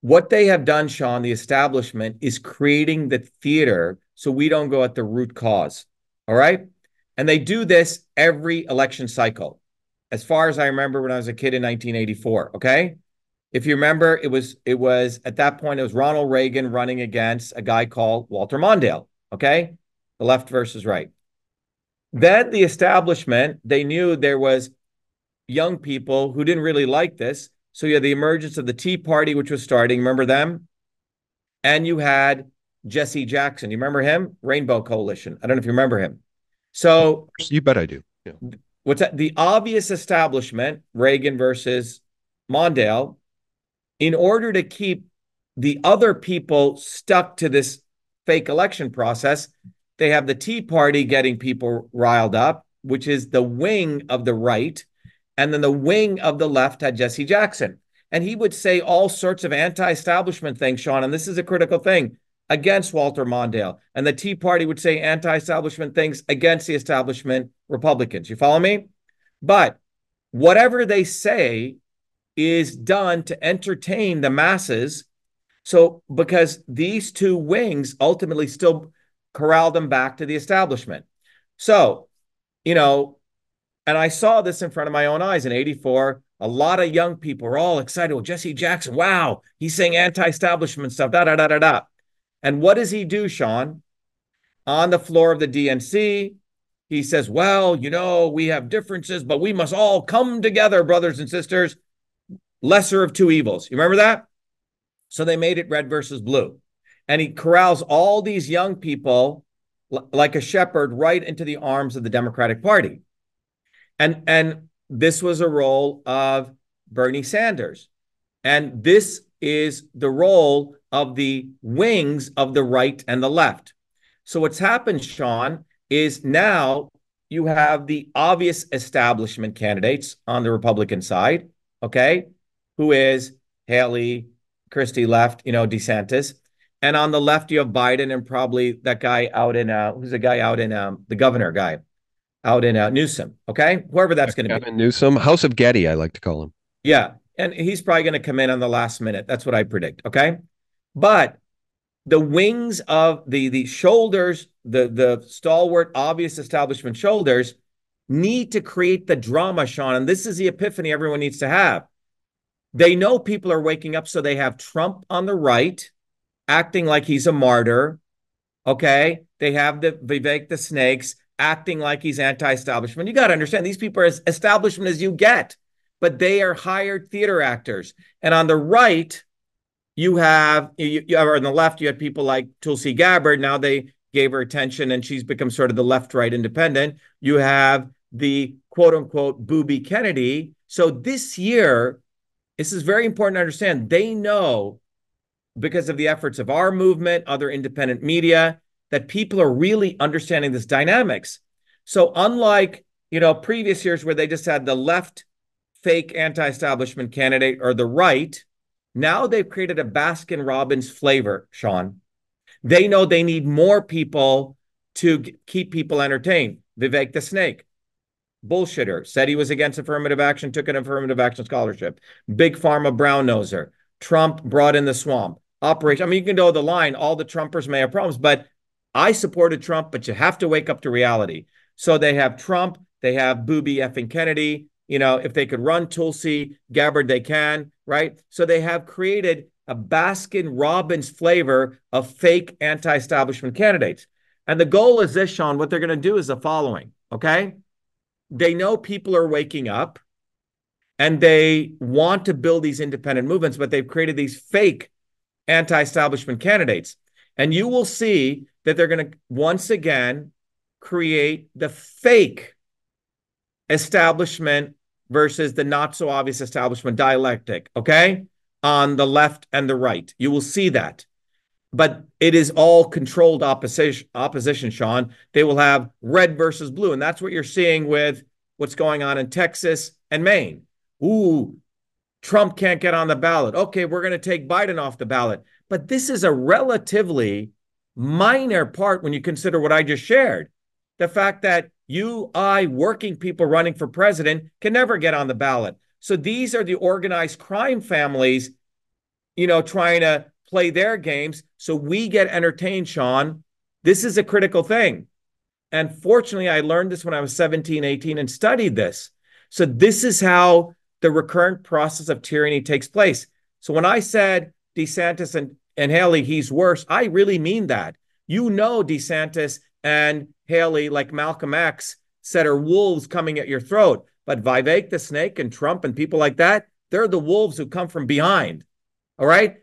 What they have done, Sean, the establishment is creating the theater so we don't go at the root cause. All right. And they do this every election cycle. As far as I remember when I was a kid in 1984. Okay. If you remember, it was it was at that point, it was Ronald Reagan running against a guy called Walter Mondale. Okay. The left versus right. Then the establishment, they knew there was young people who didn't really like this. So you had the emergence of the Tea Party, which was starting. Remember them? And you had Jesse Jackson. You remember him? Rainbow Coalition. I don't know if you remember him. So you bet I do. Yeah. What's that? The obvious establishment, Reagan versus Mondale, in order to keep the other people stuck to this fake election process, they have the Tea Party getting people riled up, which is the wing of the right. And then the wing of the left had Jesse Jackson. And he would say all sorts of anti establishment things, Sean. And this is a critical thing against Walter Mondale. And the Tea Party would say anti establishment things against the establishment Republicans. You follow me? But whatever they say is done to entertain the masses. So, because these two wings ultimately still corral them back to the establishment. So, you know, and I saw this in front of my own eyes in 84. A lot of young people were all excited. Well, Jesse Jackson, wow, he's saying anti establishment stuff, da da da da da. And what does he do, Sean? On the floor of the DNC, he says, Well, you know, we have differences, but we must all come together, brothers and sisters. Lesser of two evils. You remember that? So they made it red versus blue and he corrals all these young people l- like a shepherd right into the arms of the Democratic Party. And and this was a role of Bernie Sanders. And this is the role of the wings of the right and the left. So what's happened, Sean, is now you have the obvious establishment candidates on the Republican side, okay, who is Haley, Christie left, you know, DeSantis. And on the left, you have Biden and probably that guy out in, uh, who's the guy out in, um, the governor guy out in uh, Newsom, okay, whoever that's going to be. Kevin Newsom, House of Getty, I like to call him. Yeah. And he's probably going to come in on the last minute. That's what I predict, okay? But the wings of the the shoulders, the the stalwart, obvious establishment shoulders need to create the drama, Sean. And this is the epiphany everyone needs to have. They know people are waking up, so they have Trump on the right acting like he's a martyr. Okay. They have the Vivek the Snakes acting like he's anti-establishment. You got to understand these people are as establishment as you get, but they are hired theater actors. And on the right, you have you, you or on the left, you had people like Tulsi Gabbard. Now they gave her attention and she's become sort of the left-right independent. You have the quote unquote Booby Kennedy. So this year, this is very important to understand. They know because of the efforts of our movement, other independent media, that people are really understanding this dynamics. So unlike, you know, previous years where they just had the left fake anti-establishment candidate or the right, now they've created a Baskin Robbins flavor, Sean. They know they need more people to keep people entertained. Vivek the Snake, bullshitter, said he was against affirmative action, took an affirmative action scholarship. Big Pharma brown noser. Trump brought in the swamp. Operation. I mean, you can go the line. All the Trumpers may have problems, but I supported Trump, but you have to wake up to reality. So they have Trump, they have Booby effing Kennedy. You know, if they could run Tulsi Gabbard, they can, right? So they have created a Baskin Robbins flavor of fake anti establishment candidates. And the goal is this, Sean. What they're going to do is the following, okay? They know people are waking up and they want to build these independent movements, but they've created these fake anti establishment candidates. And you will see that they're going to once again create the fake establishment versus the not so obvious establishment dialectic, okay? On the left and the right. You will see that. But it is all controlled opposition, opposition, Sean. They will have red versus blue. And that's what you're seeing with what's going on in Texas and Maine. Ooh, Trump can't get on the ballot. Okay, we're going to take Biden off the ballot. But this is a relatively minor part when you consider what I just shared. The fact that you, I, working people running for president can never get on the ballot. So these are the organized crime families, you know, trying to play their games. So we get entertained, Sean. This is a critical thing. And fortunately, I learned this when I was 17, 18 and studied this. So this is how the recurrent process of tyranny takes place. So when I said DeSantis and and Haley, he's worse. I really mean that. You know, DeSantis and Haley, like Malcolm X, said are wolves coming at your throat. But Vivek the Snake and Trump and people like that, they're the wolves who come from behind. All right.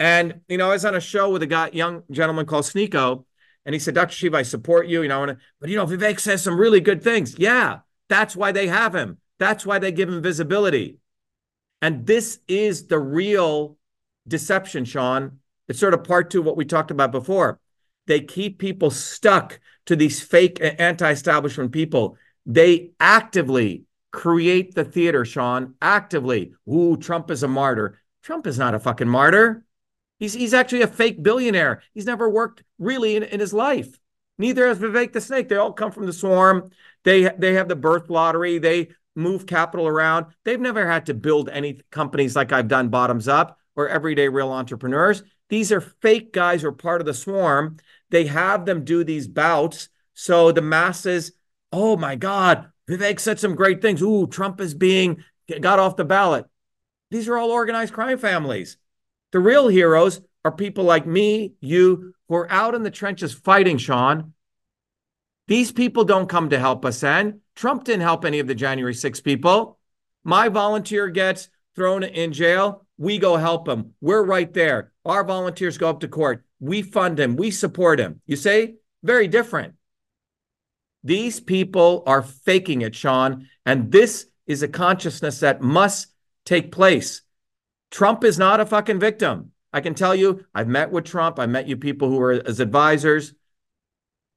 And, you know, I was on a show with a guy, young gentleman called Sneako, and he said, Dr. Shiva, I support you. You know, wanna, but, you know, Vivek says some really good things. Yeah. That's why they have him. That's why they give him visibility. And this is the real deception, Sean, it's sort of part two of what we talked about before. They keep people stuck to these fake anti establishment people. They actively create the theater, Sean, actively. Ooh, Trump is a martyr. Trump is not a fucking martyr. He's, he's actually a fake billionaire. He's never worked really in, in his life. Neither has Vivek the Snake. They all come from the swarm. They, they have the birth lottery. They move capital around. They've never had to build any companies like I've done bottoms up or everyday real entrepreneurs. These are fake guys who are part of the swarm. They have them do these bouts. So the masses, oh my God, Vivek said some great things. Ooh, Trump is being got off the ballot. These are all organized crime families. The real heroes are people like me, you, who are out in the trenches fighting, Sean. These people don't come to help us and Trump didn't help any of the January 6 people. My volunteer gets thrown in jail. We go help him. We're right there. Our volunteers go up to court. We fund him. We support him. You say? Very different. These people are faking it, Sean. And this is a consciousness that must take place. Trump is not a fucking victim. I can tell you, I've met with Trump. I met you people who are as advisors.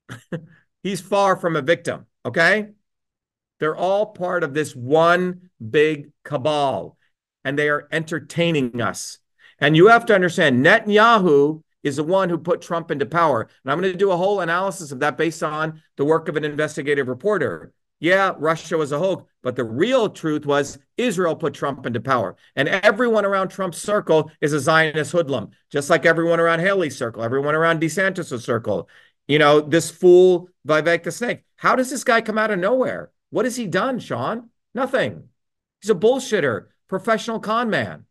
He's far from a victim. Okay. They're all part of this one big cabal and they are entertaining us. And you have to understand Netanyahu is the one who put Trump into power. And I'm going to do a whole analysis of that based on the work of an investigative reporter. Yeah, Russia was a hoax, but the real truth was Israel put Trump into power. And everyone around Trump's circle is a Zionist hoodlum, just like everyone around Haley's circle, everyone around DeSantis' circle. You know, this fool Vivek the Snake. How does this guy come out of nowhere? What has he done, Sean? Nothing. He's a bullshitter, professional con man.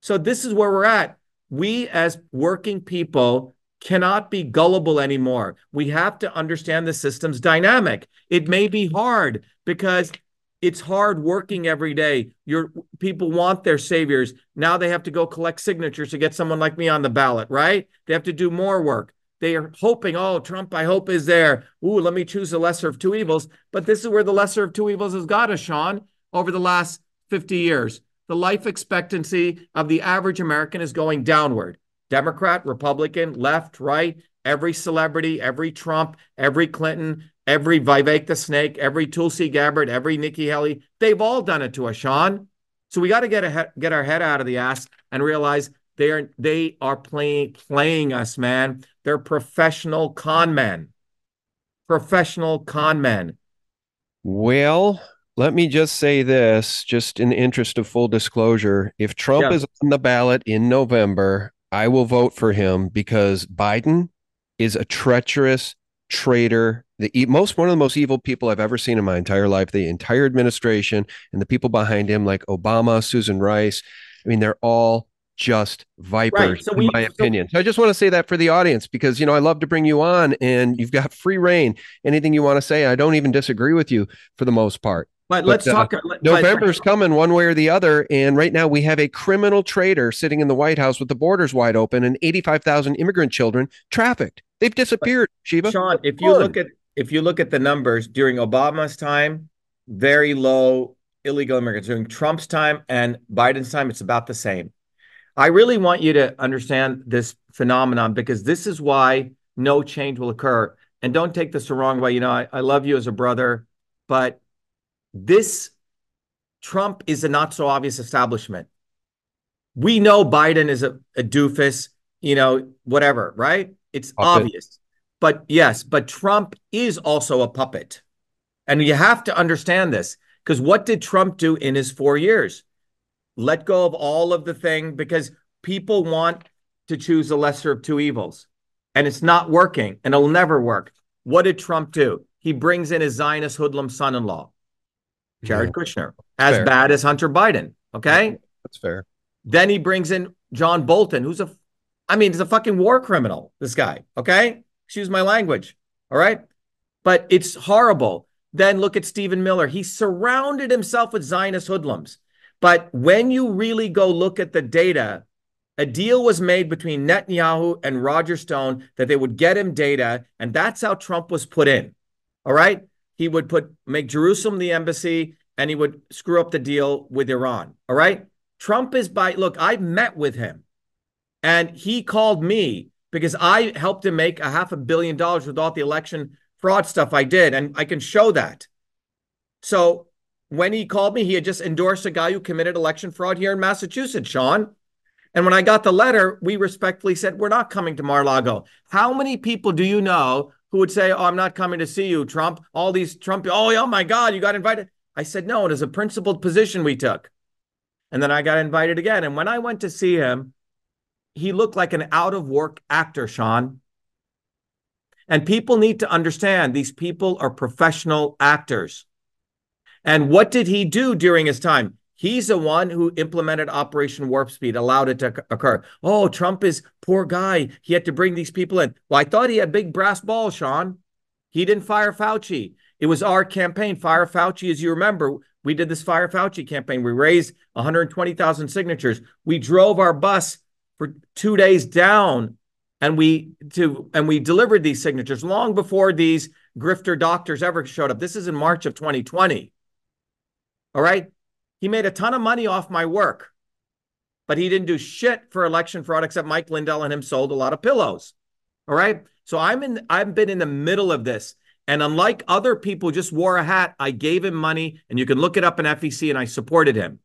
So this is where we're at. We as working people cannot be gullible anymore. We have to understand the system's dynamic. It may be hard because it's hard working every day. Your people want their saviors. Now they have to go collect signatures to get someone like me on the ballot, right? They have to do more work. They are hoping, oh, Trump, I hope is there. Ooh, let me choose the lesser of two evils. But this is where the lesser of two evils has got us, Sean, over the last 50 years. The life expectancy of the average American is going downward. Democrat, Republican, left, right, every celebrity, every Trump, every Clinton, every Vivek the Snake, every Tulsi Gabbard, every Nikki Haley, they've all done it to us, Sean. So we got to get a get our head out of the ass and realize they are they are playing playing us, man. They're professional con men. Professional con men. Well, let me just say this, just in the interest of full disclosure. If Trump yeah. is on the ballot in November, I will vote for him because Biden is a treacherous traitor. The most one of the most evil people I've ever seen in my entire life. The entire administration and the people behind him, like Obama, Susan Rice. I mean, they're all just vipers, right. so in my so, opinion. So I just want to say that for the audience because you know I love to bring you on, and you've got free reign. Anything you want to say, I don't even disagree with you for the most part. But, let's uh, talk. November's but, coming one way or the other, and right now we have a criminal traitor sitting in the White House with the borders wide open and 85,000 immigrant children trafficked. They've disappeared. Shiva, Sean, if you look at if you look at the numbers during Obama's time, very low illegal immigrants. During Trump's time and Biden's time, it's about the same. I really want you to understand this phenomenon because this is why no change will occur. And don't take this the wrong way. You know, I, I love you as a brother, but this Trump is a not so obvious establishment. We know Biden is a, a doofus, you know, whatever, right? It's puppet. obvious. But yes, but Trump is also a puppet. And you have to understand this because what did Trump do in his four years? Let go of all of the thing because people want to choose the lesser of two evils. And it's not working and it'll never work. What did Trump do? He brings in his Zionist hoodlum son in law. Jared Kushner, as fair. bad as Hunter Biden. Okay. That's fair. Then he brings in John Bolton, who's a, I mean, he's a fucking war criminal, this guy. Okay. Excuse my language. All right. But it's horrible. Then look at Stephen Miller. He surrounded himself with Zionist hoodlums. But when you really go look at the data, a deal was made between Netanyahu and Roger Stone that they would get him data. And that's how Trump was put in. All right he would put make Jerusalem the embassy and he would screw up the deal with Iran. All right. Trump is by look, I met with him and he called me because I helped him make a half a billion dollars with all the election fraud stuff I did. And I can show that. So when he called me, he had just endorsed a guy who committed election fraud here in Massachusetts, Sean. And when I got the letter, we respectfully said, We're not coming to Mar Lago. How many people do you know who would say, Oh, I'm not coming to see you, Trump. All these Trump, oh, oh my God, you got invited. I said, No, it is a principled position we took. And then I got invited again. And when I went to see him, he looked like an out of work actor, Sean. And people need to understand these people are professional actors. And what did he do during his time? He's the one who implemented Operation Warp Speed, allowed it to occur. Oh, Trump is poor guy. He had to bring these people in. Well, I thought he had big brass balls, Sean. He didn't fire Fauci. It was our campaign, Fire Fauci. As you remember, we did this Fire Fauci campaign. We raised 120,000 signatures. We drove our bus for two days down, and we to and we delivered these signatures long before these grifter doctors ever showed up. This is in March of 2020. All right. He made a ton of money off my work, but he didn't do shit for election fraud except Mike Lindell and him sold a lot of pillows. All right. So I'm in, I've been in the middle of this. And unlike other people just wore a hat, I gave him money, and you can look it up in FEC, and I supported him.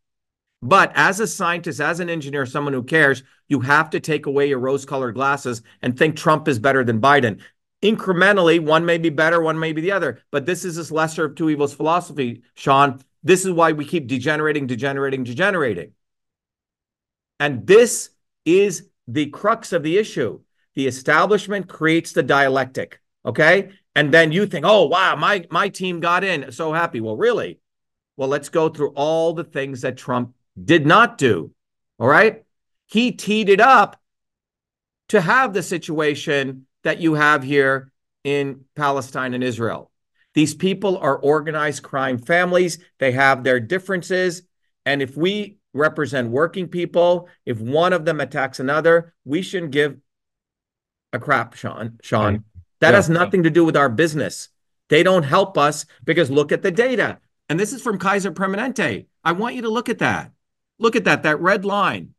But as a scientist, as an engineer, someone who cares, you have to take away your rose colored glasses and think Trump is better than Biden. Incrementally, one may be better, one may be the other. But this is this lesser of two evils philosophy, Sean. This is why we keep degenerating, degenerating, degenerating. And this is the crux of the issue. The establishment creates the dialectic. Okay. And then you think, oh, wow, my, my team got in. So happy. Well, really? Well, let's go through all the things that Trump did not do. All right. He teed it up to have the situation that you have here in Palestine and Israel. These people are organized crime families. They have their differences. And if we represent working people, if one of them attacks another, we shouldn't give a crap, Sean. Sean, that yeah. has nothing to do with our business. They don't help us because look at the data. And this is from Kaiser Permanente. I want you to look at that. Look at that, that red line.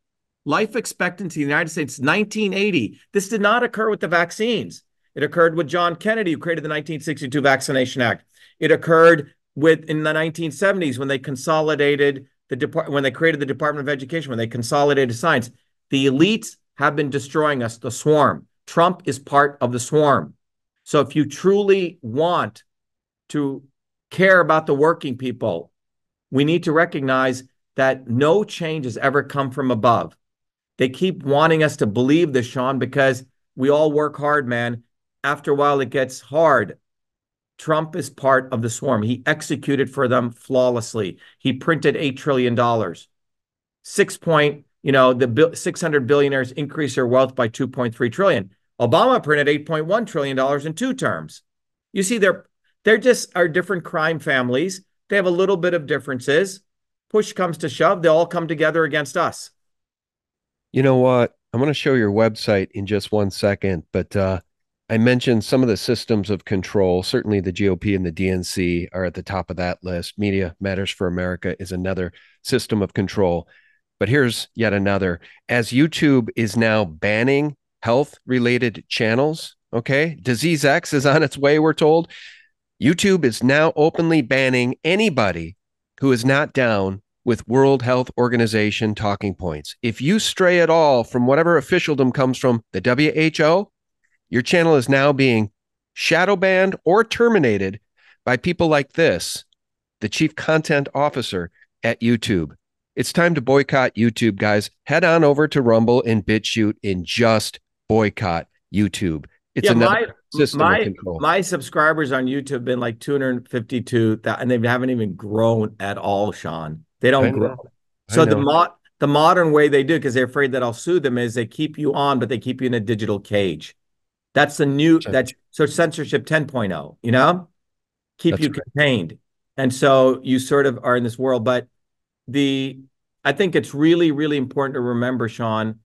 Life expectancy in the United States, 1980. This did not occur with the vaccines. It occurred with John Kennedy, who created the 1962 Vaccination Act. It occurred with in the 1970s when they consolidated the depart when they created the Department of Education, when they consolidated science. The elites have been destroying us, the swarm. Trump is part of the swarm. So if you truly want to care about the working people, we need to recognize that no change has ever come from above. They keep wanting us to believe this, Sean, because we all work hard, man. After a while, it gets hard. Trump is part of the swarm. He executed for them flawlessly. He printed $8 trillion. Six point, you know, the 600 billionaires increase their wealth by 2.3 trillion. Obama printed 8.1 trillion dollars in two terms. You see, they're they're just are different crime families. They have a little bit of differences. Push comes to shove, they all come together against us. You know what? I'm going to show your website in just one second, but uh, I mentioned some of the systems of control. Certainly, the GOP and the DNC are at the top of that list. Media Matters for America is another system of control. But here's yet another. As YouTube is now banning health related channels. Okay. Disease X is on its way, we're told. YouTube is now openly banning anybody who is not down with World Health Organization talking points. If you stray at all from whatever officialdom comes from the WHO, your channel is now being shadow banned or terminated by people like this, the chief content officer at YouTube. It's time to boycott YouTube, guys. Head on over to Rumble and BitChute and just boycott YouTube. It's yeah, another my, system my, of control. My subscribers on YouTube have been like 252, and they haven't even grown at all, Sean. They don't grow. So the mo- the modern way they do, because they're afraid that I'll sue them, is they keep you on, but they keep you in a digital cage. That's the new that's so censorship 10.0, you know? Keep that's you right. contained. And so you sort of are in this world. But the I think it's really, really important to remember, Sean,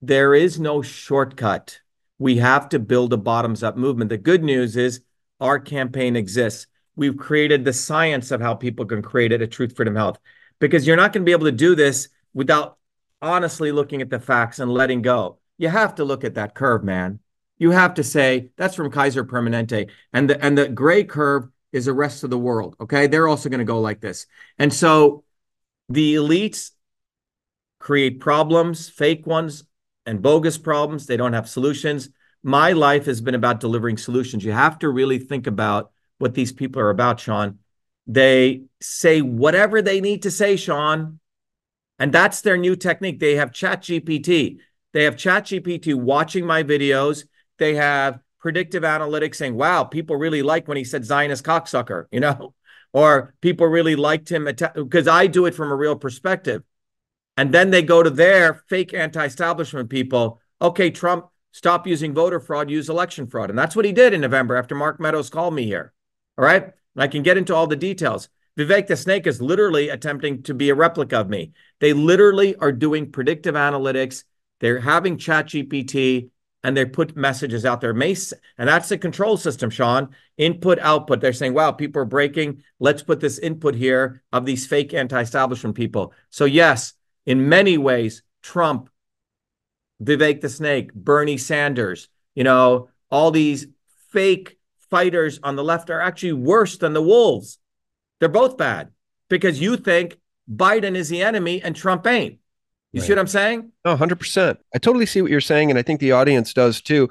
there is no shortcut. We have to build a bottoms up movement. The good news is our campaign exists. We've created the science of how people can create it at Truth Freedom Health because you're not going to be able to do this without honestly looking at the facts and letting go. You have to look at that curve, man. You have to say that's from Kaiser Permanente, and the and the gray curve is the rest of the world. Okay, they're also going to go like this, and so the elites create problems, fake ones, and bogus problems. They don't have solutions. My life has been about delivering solutions. You have to really think about what these people are about, Sean. They say whatever they need to say, Sean. And that's their new technique. They have Chat GPT. They have Chat GPT watching my videos. They have predictive analytics saying, wow, people really like when he said Zionist cocksucker, you know, or people really liked him because I do it from a real perspective. And then they go to their fake anti establishment people. Okay, Trump, stop using voter fraud, use election fraud. And that's what he did in November after Mark Meadows called me here. All right. And I can get into all the details. Vivek the Snake is literally attempting to be a replica of me. They literally are doing predictive analytics. They're having Chat GPT and they put messages out there. Mace, and that's the control system, Sean. Input, output. They're saying, wow, people are breaking. Let's put this input here of these fake anti establishment people. So, yes, in many ways, Trump, Vivek the Snake, Bernie Sanders, you know, all these fake fighters on the left are actually worse than the wolves. They're both bad because you think Biden is the enemy and Trump ain't. You right. see what I'm saying? Oh, 100%. I totally see what you're saying. And I think the audience does too.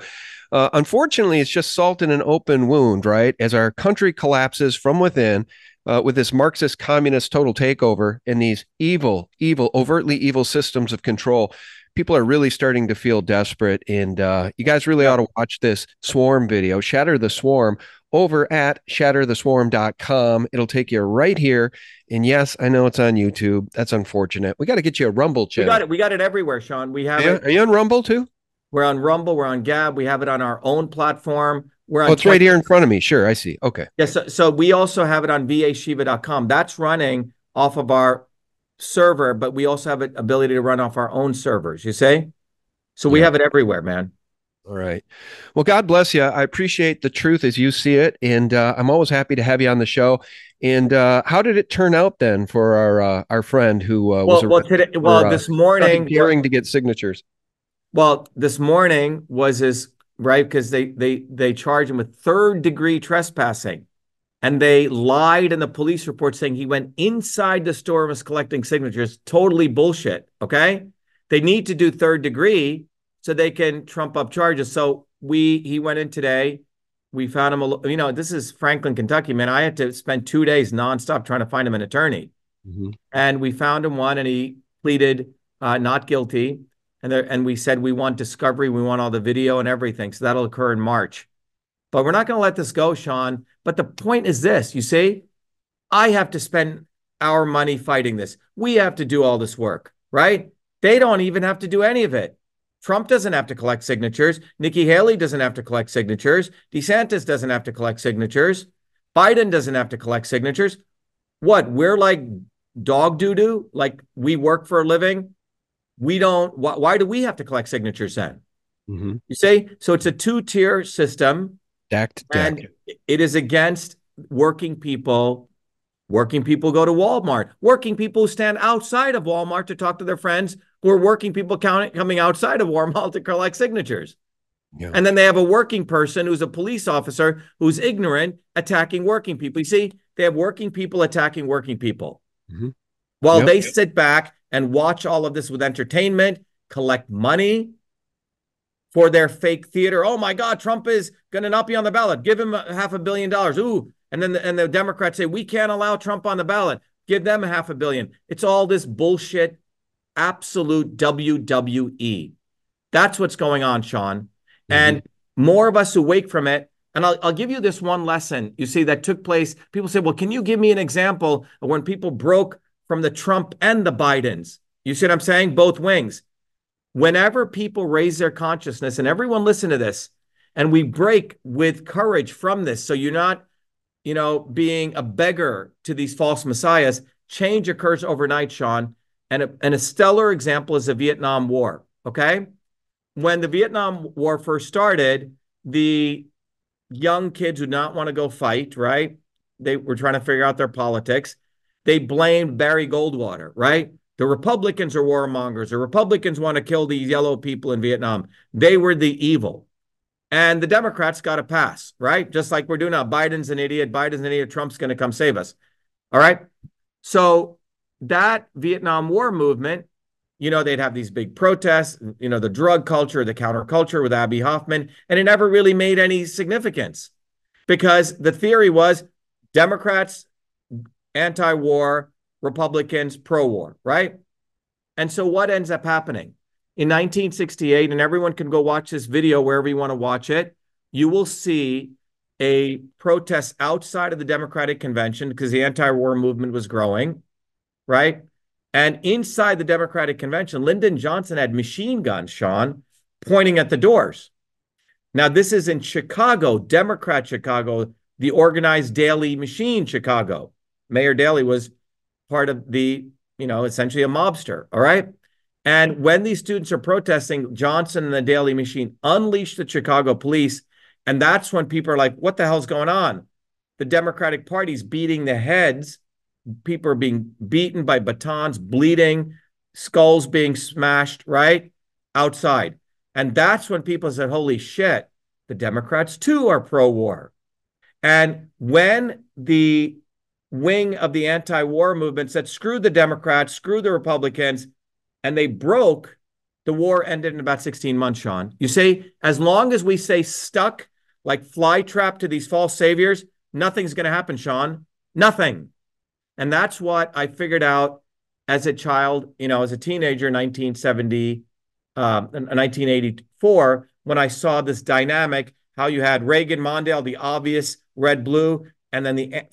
Uh, unfortunately, it's just salt in an open wound, right? As our country collapses from within uh, with this Marxist communist total takeover and these evil, evil, overtly evil systems of control, people are really starting to feel desperate. And uh, you guys really ought to watch this swarm video, Shatter the Swarm, over at shattertheswarm.com. It'll take you right here. And yes, I know it's on YouTube. That's unfortunate. We got to get you a Rumble channel. We got it. We got it everywhere, Sean. We have yeah. it. Are you on Rumble too? We're on Rumble. We're on Gab. We have it on our own platform. We're on oh, it's right here in front of me. Sure, I see. Okay. Yes. Yeah, so, so we also have it on vashiva.com. That's running off of our server, but we also have an ability to run off our own servers. You say? So we yeah. have it everywhere, man. All right. Well, God bless you. I appreciate the truth as you see it, and uh, I'm always happy to have you on the show. And uh, how did it turn out then for our uh, our friend who uh, was well, well today? Well, uh, this morning, hearing to get signatures. Well, this morning was his right because they they they charge him with third degree trespassing, and they lied in the police report saying he went inside the store and was collecting signatures. Totally bullshit. Okay, they need to do third degree so they can trump up charges. So we he went in today. We found him. A, you know, this is Franklin, Kentucky, man. I had to spend two days nonstop trying to find him an attorney, mm-hmm. and we found him one, and he pleaded uh, not guilty. And there, and we said we want discovery, we want all the video and everything. So that'll occur in March. But we're not going to let this go, Sean. But the point is this: you see, I have to spend our money fighting this. We have to do all this work, right? They don't even have to do any of it. Trump doesn't have to collect signatures. Nikki Haley doesn't have to collect signatures. DeSantis doesn't have to collect signatures. Biden doesn't have to collect signatures. What? We're like dog doo doo? Like we work for a living? We don't. Wh- why do we have to collect signatures then? Mm-hmm. You see? So it's a two tier system. Decked, and it is against working people. Working people go to Walmart. Working people stand outside of Walmart to talk to their friends who are working people count, coming outside of Walmart to collect signatures. Yeah. And then they have a working person who's a police officer who's ignorant attacking working people. You see, they have working people attacking working people. Mm-hmm. While yep. they sit back and watch all of this with entertainment, collect money for their fake theater. Oh my God, Trump is going to not be on the ballot. Give him a half a billion dollars. Ooh. And then the, and the Democrats say, we can't allow Trump on the ballot. Give them a half a billion. It's all this bullshit absolute WWE. That's what's going on, Sean. Mm-hmm. And more of us who wake from it. And I'll, I'll give you this one lesson you see that took place. People say, well, can you give me an example of when people broke from the Trump and the Bidens? You see what I'm saying? Both wings. Whenever people raise their consciousness, and everyone listen to this, and we break with courage from this, so you're not, you know, being a beggar to these false messiahs, change occurs overnight, Sean. And a, and a stellar example is the Vietnam War. Okay. When the Vietnam War first started, the young kids who not want to go fight, right? They were trying to figure out their politics. They blamed Barry Goldwater, right? The Republicans are warmongers. The Republicans want to kill these yellow people in Vietnam. They were the evil. And the Democrats got a pass, right? Just like we're doing now. Biden's an idiot. Biden's an idiot. Trump's going to come save us. All right. So that Vietnam War movement, you know, they'd have these big protests, you know, the drug culture, the counterculture with Abbie Hoffman, and it never really made any significance because the theory was Democrats anti war, Republicans pro war, right? And so what ends up happening? In 1968, and everyone can go watch this video wherever you want to watch it, you will see a protest outside of the Democratic convention because the anti war movement was growing right? And inside the Democratic convention, Lyndon Johnson had machine guns, Sean, pointing at the doors. Now, this is in Chicago, Democrat Chicago, the organized Daley machine Chicago. Mayor Daley was part of the, you know, essentially a mobster. All right. And when these students are protesting, Johnson and the Daley machine unleashed the Chicago police. And that's when people are like, what the hell's going on? The Democratic Party's beating the heads people are being beaten by batons, bleeding, skulls being smashed, right? Outside. And that's when people said, holy shit, the Democrats too are pro war. And when the wing of the anti war movement said, screw the Democrats, screw the Republicans, and they broke, the war ended in about 16 months, Sean. You see, as long as we stay stuck like fly trap to these false saviors, nothing's going to happen, Sean. Nothing. And that's what I figured out as a child, you know, as a teenager, 1970, uh, 1984, when I saw this dynamic, how you had Reagan, Mondale, the obvious red blue, and then the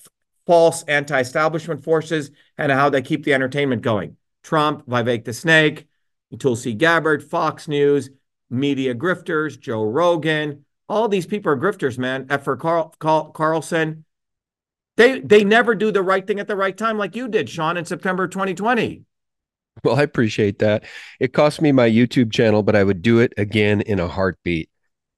false anti-establishment forces, and how they keep the entertainment going. Trump, Vivek the Snake, Tulsi Gabbard, Fox News, media grifters, Joe Rogan, all these people are grifters, man. for Carl, Carl, Carlson, they they never do the right thing at the right time, like you did, Sean, in September 2020. Well, I appreciate that. It cost me my YouTube channel, but I would do it again in a heartbeat.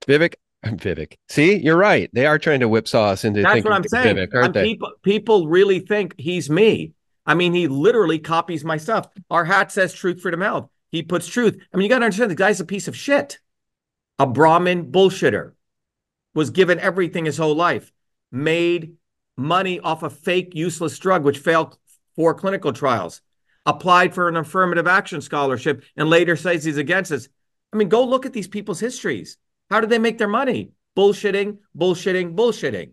Vivek, Vivek. See, you're right. They are trying to whipsaw us into That's what I'm saying. Vivek, aren't they? People, people really think he's me. I mean, he literally copies my stuff. Our hat says truth, freedom, health. He puts truth. I mean, you got to understand the guy's a piece of shit. A Brahmin bullshitter. Was given everything his whole life. Made money off a fake, useless drug, which failed four clinical trials. Applied for an affirmative action scholarship and later says he's against us. I mean, go look at these people's histories. How did they make their money? Bullshitting, bullshitting, bullshitting.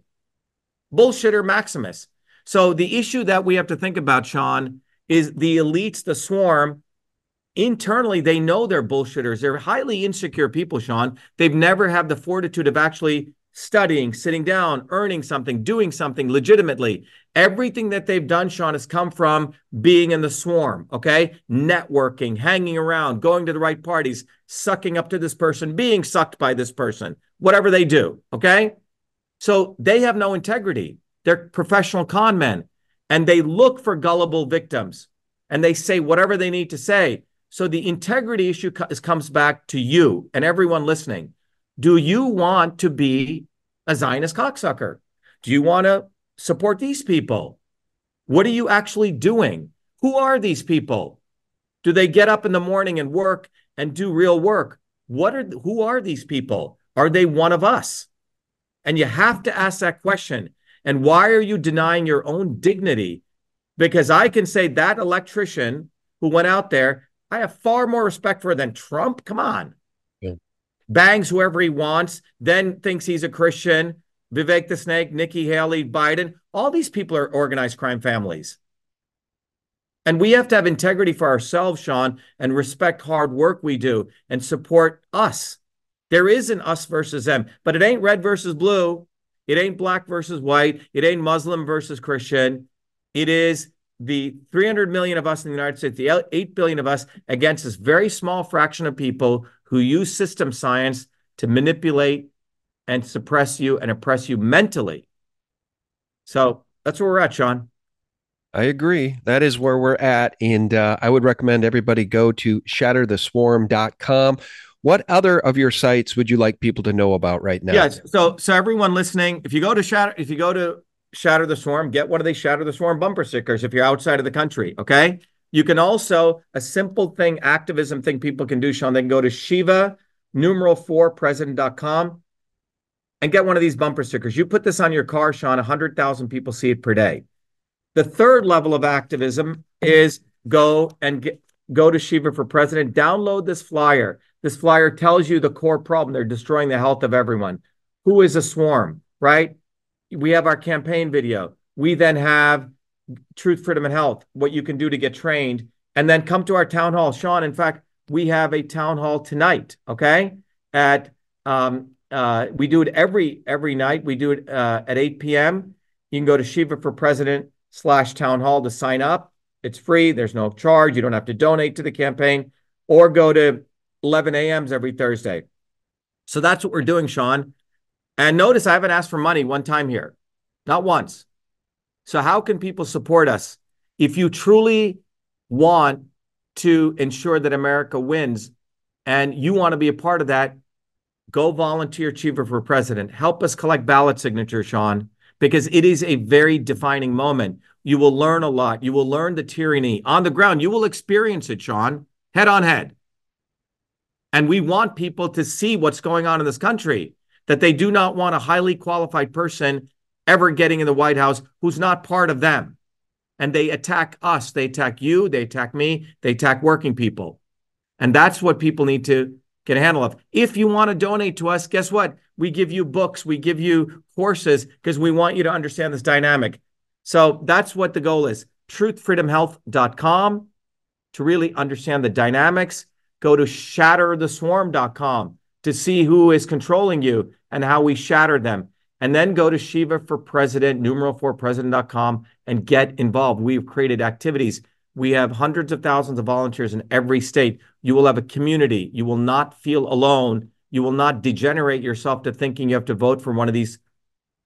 Bullshitter Maximus. So the issue that we have to think about, Sean, is the elites, the swarm, internally, they know they're bullshitters. They're highly insecure people, Sean. They've never had the fortitude of actually studying, sitting down, earning something, doing something legitimately. Everything that they've done, Sean, has come from being in the swarm, okay? Networking, hanging around, going to the right parties, sucking up to this person, being sucked by this person, whatever they do, okay? So they have no integrity. They're professional con men and they look for gullible victims and they say whatever they need to say. So the integrity issue comes back to you and everyone listening. Do you want to be a Zionist cocksucker? Do you want to support these people? What are you actually doing? Who are these people? Do they get up in the morning and work and do real work? What are who are these people? Are they one of us? And you have to ask that question. And why are you denying your own dignity? Because I can say that electrician who went out there, I have far more respect for than Trump. Come on bangs whoever he wants, then thinks he's a Christian. Vivek the Snake, Nikki Haley, Biden, all these people are organized crime families. And we have to have integrity for ourselves, Sean, and respect hard work we do and support us. There is an us versus them, but it ain't red versus blue. It ain't black versus white. It ain't Muslim versus Christian. It is the 300 million of us in the United States, the 8 billion of us against this very small fraction of people who use system science to manipulate and suppress you and oppress you mentally. So that's where we're at, Sean. I agree. That is where we're at. And uh, I would recommend everybody go to shattertheswarm.com. What other of your sites would you like people to know about right now? Yes. So, so everyone listening, if you go to shatter, if you go to Shatter the Swarm, get one of these Shatter the Swarm bumper stickers if you're outside of the country. Okay. You can also, a simple thing, activism thing people can do, Sean, they can go to Shiva numeral four president.com and get one of these bumper stickers. You put this on your car, Sean, 100,000 people see it per day. The third level of activism is go and get, go to Shiva for President, download this flyer. This flyer tells you the core problem. They're destroying the health of everyone. Who is a swarm, right? We have our campaign video. We then have Truth, Freedom, and Health, what you can do to get trained, and then come to our town hall. Sean, in fact, we have a town hall tonight, okay? At um, uh, we do it every every night. We do it uh, at 8 p.m. You can go to Shiva for President slash town hall to sign up. It's free. There's no charge. You don't have to donate to the campaign or go to 11 a.m.s every Thursday. So that's what we're doing, Sean. And notice I haven't asked for money one time here, not once. So, how can people support us? If you truly want to ensure that America wins and you want to be a part of that, go volunteer Shiva for president. Help us collect ballot signatures, Sean, because it is a very defining moment. You will learn a lot. You will learn the tyranny on the ground. You will experience it, Sean, head on head. And we want people to see what's going on in this country, that they do not want a highly qualified person ever getting in the White House who's not part of them. And they attack us, they attack you, they attack me, they attack working people. And that's what people need to get a handle of. If you want to donate to us, guess what? We give you books, we give you courses because we want you to understand this dynamic. So that's what the goal is. Truthfreedomhealth.com to really understand the dynamics. Go to shattertheswarm.com to see who is controlling you and how we shatter them. And then go to Shiva for President, numeral for president.com and get involved. We've created activities. We have hundreds of thousands of volunteers in every state. You will have a community. You will not feel alone. You will not degenerate yourself to thinking you have to vote for one of these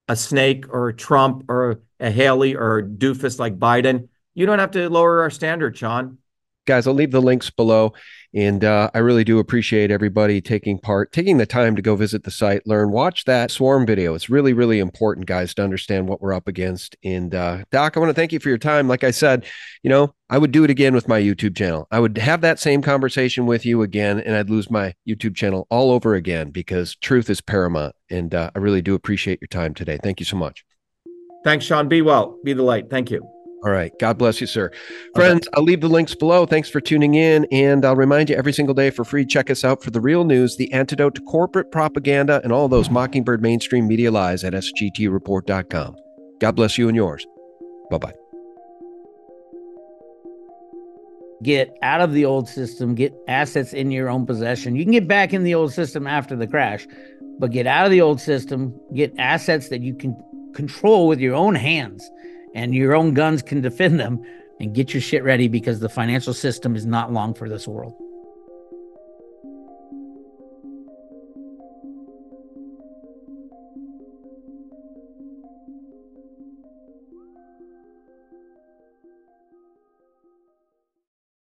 a snake or a Trump or a Haley or a doofus like Biden. You don't have to lower our standard, Sean guys i'll leave the links below and uh, i really do appreciate everybody taking part taking the time to go visit the site learn watch that swarm video. It's really really important guys to understand what we're up against and uh, doc i want to thank you for your time. Like i said you know i would do it again with my youtube channel. I would have that same conversation with you again and i'd lose my youtube channel all over again because truth is paramount and uh, i really do appreciate your time today. Thank you so much. Thanks sean. Be well. Be the light. Thank you all right. God bless you, sir. Friends. I'll leave the links below. Thanks for tuning in. And I'll remind you every single day for free, check us out for the real news, the antidote to corporate propaganda, and all those mockingbird mainstream media lies at sgtreport.com. God bless you and yours. Bye bye. Get out of the old system, get assets in your own possession. You can get back in the old system after the crash, but get out of the old system, get assets that you can control with your own hands and your own guns can defend them and get your shit ready because the financial system is not long for this world.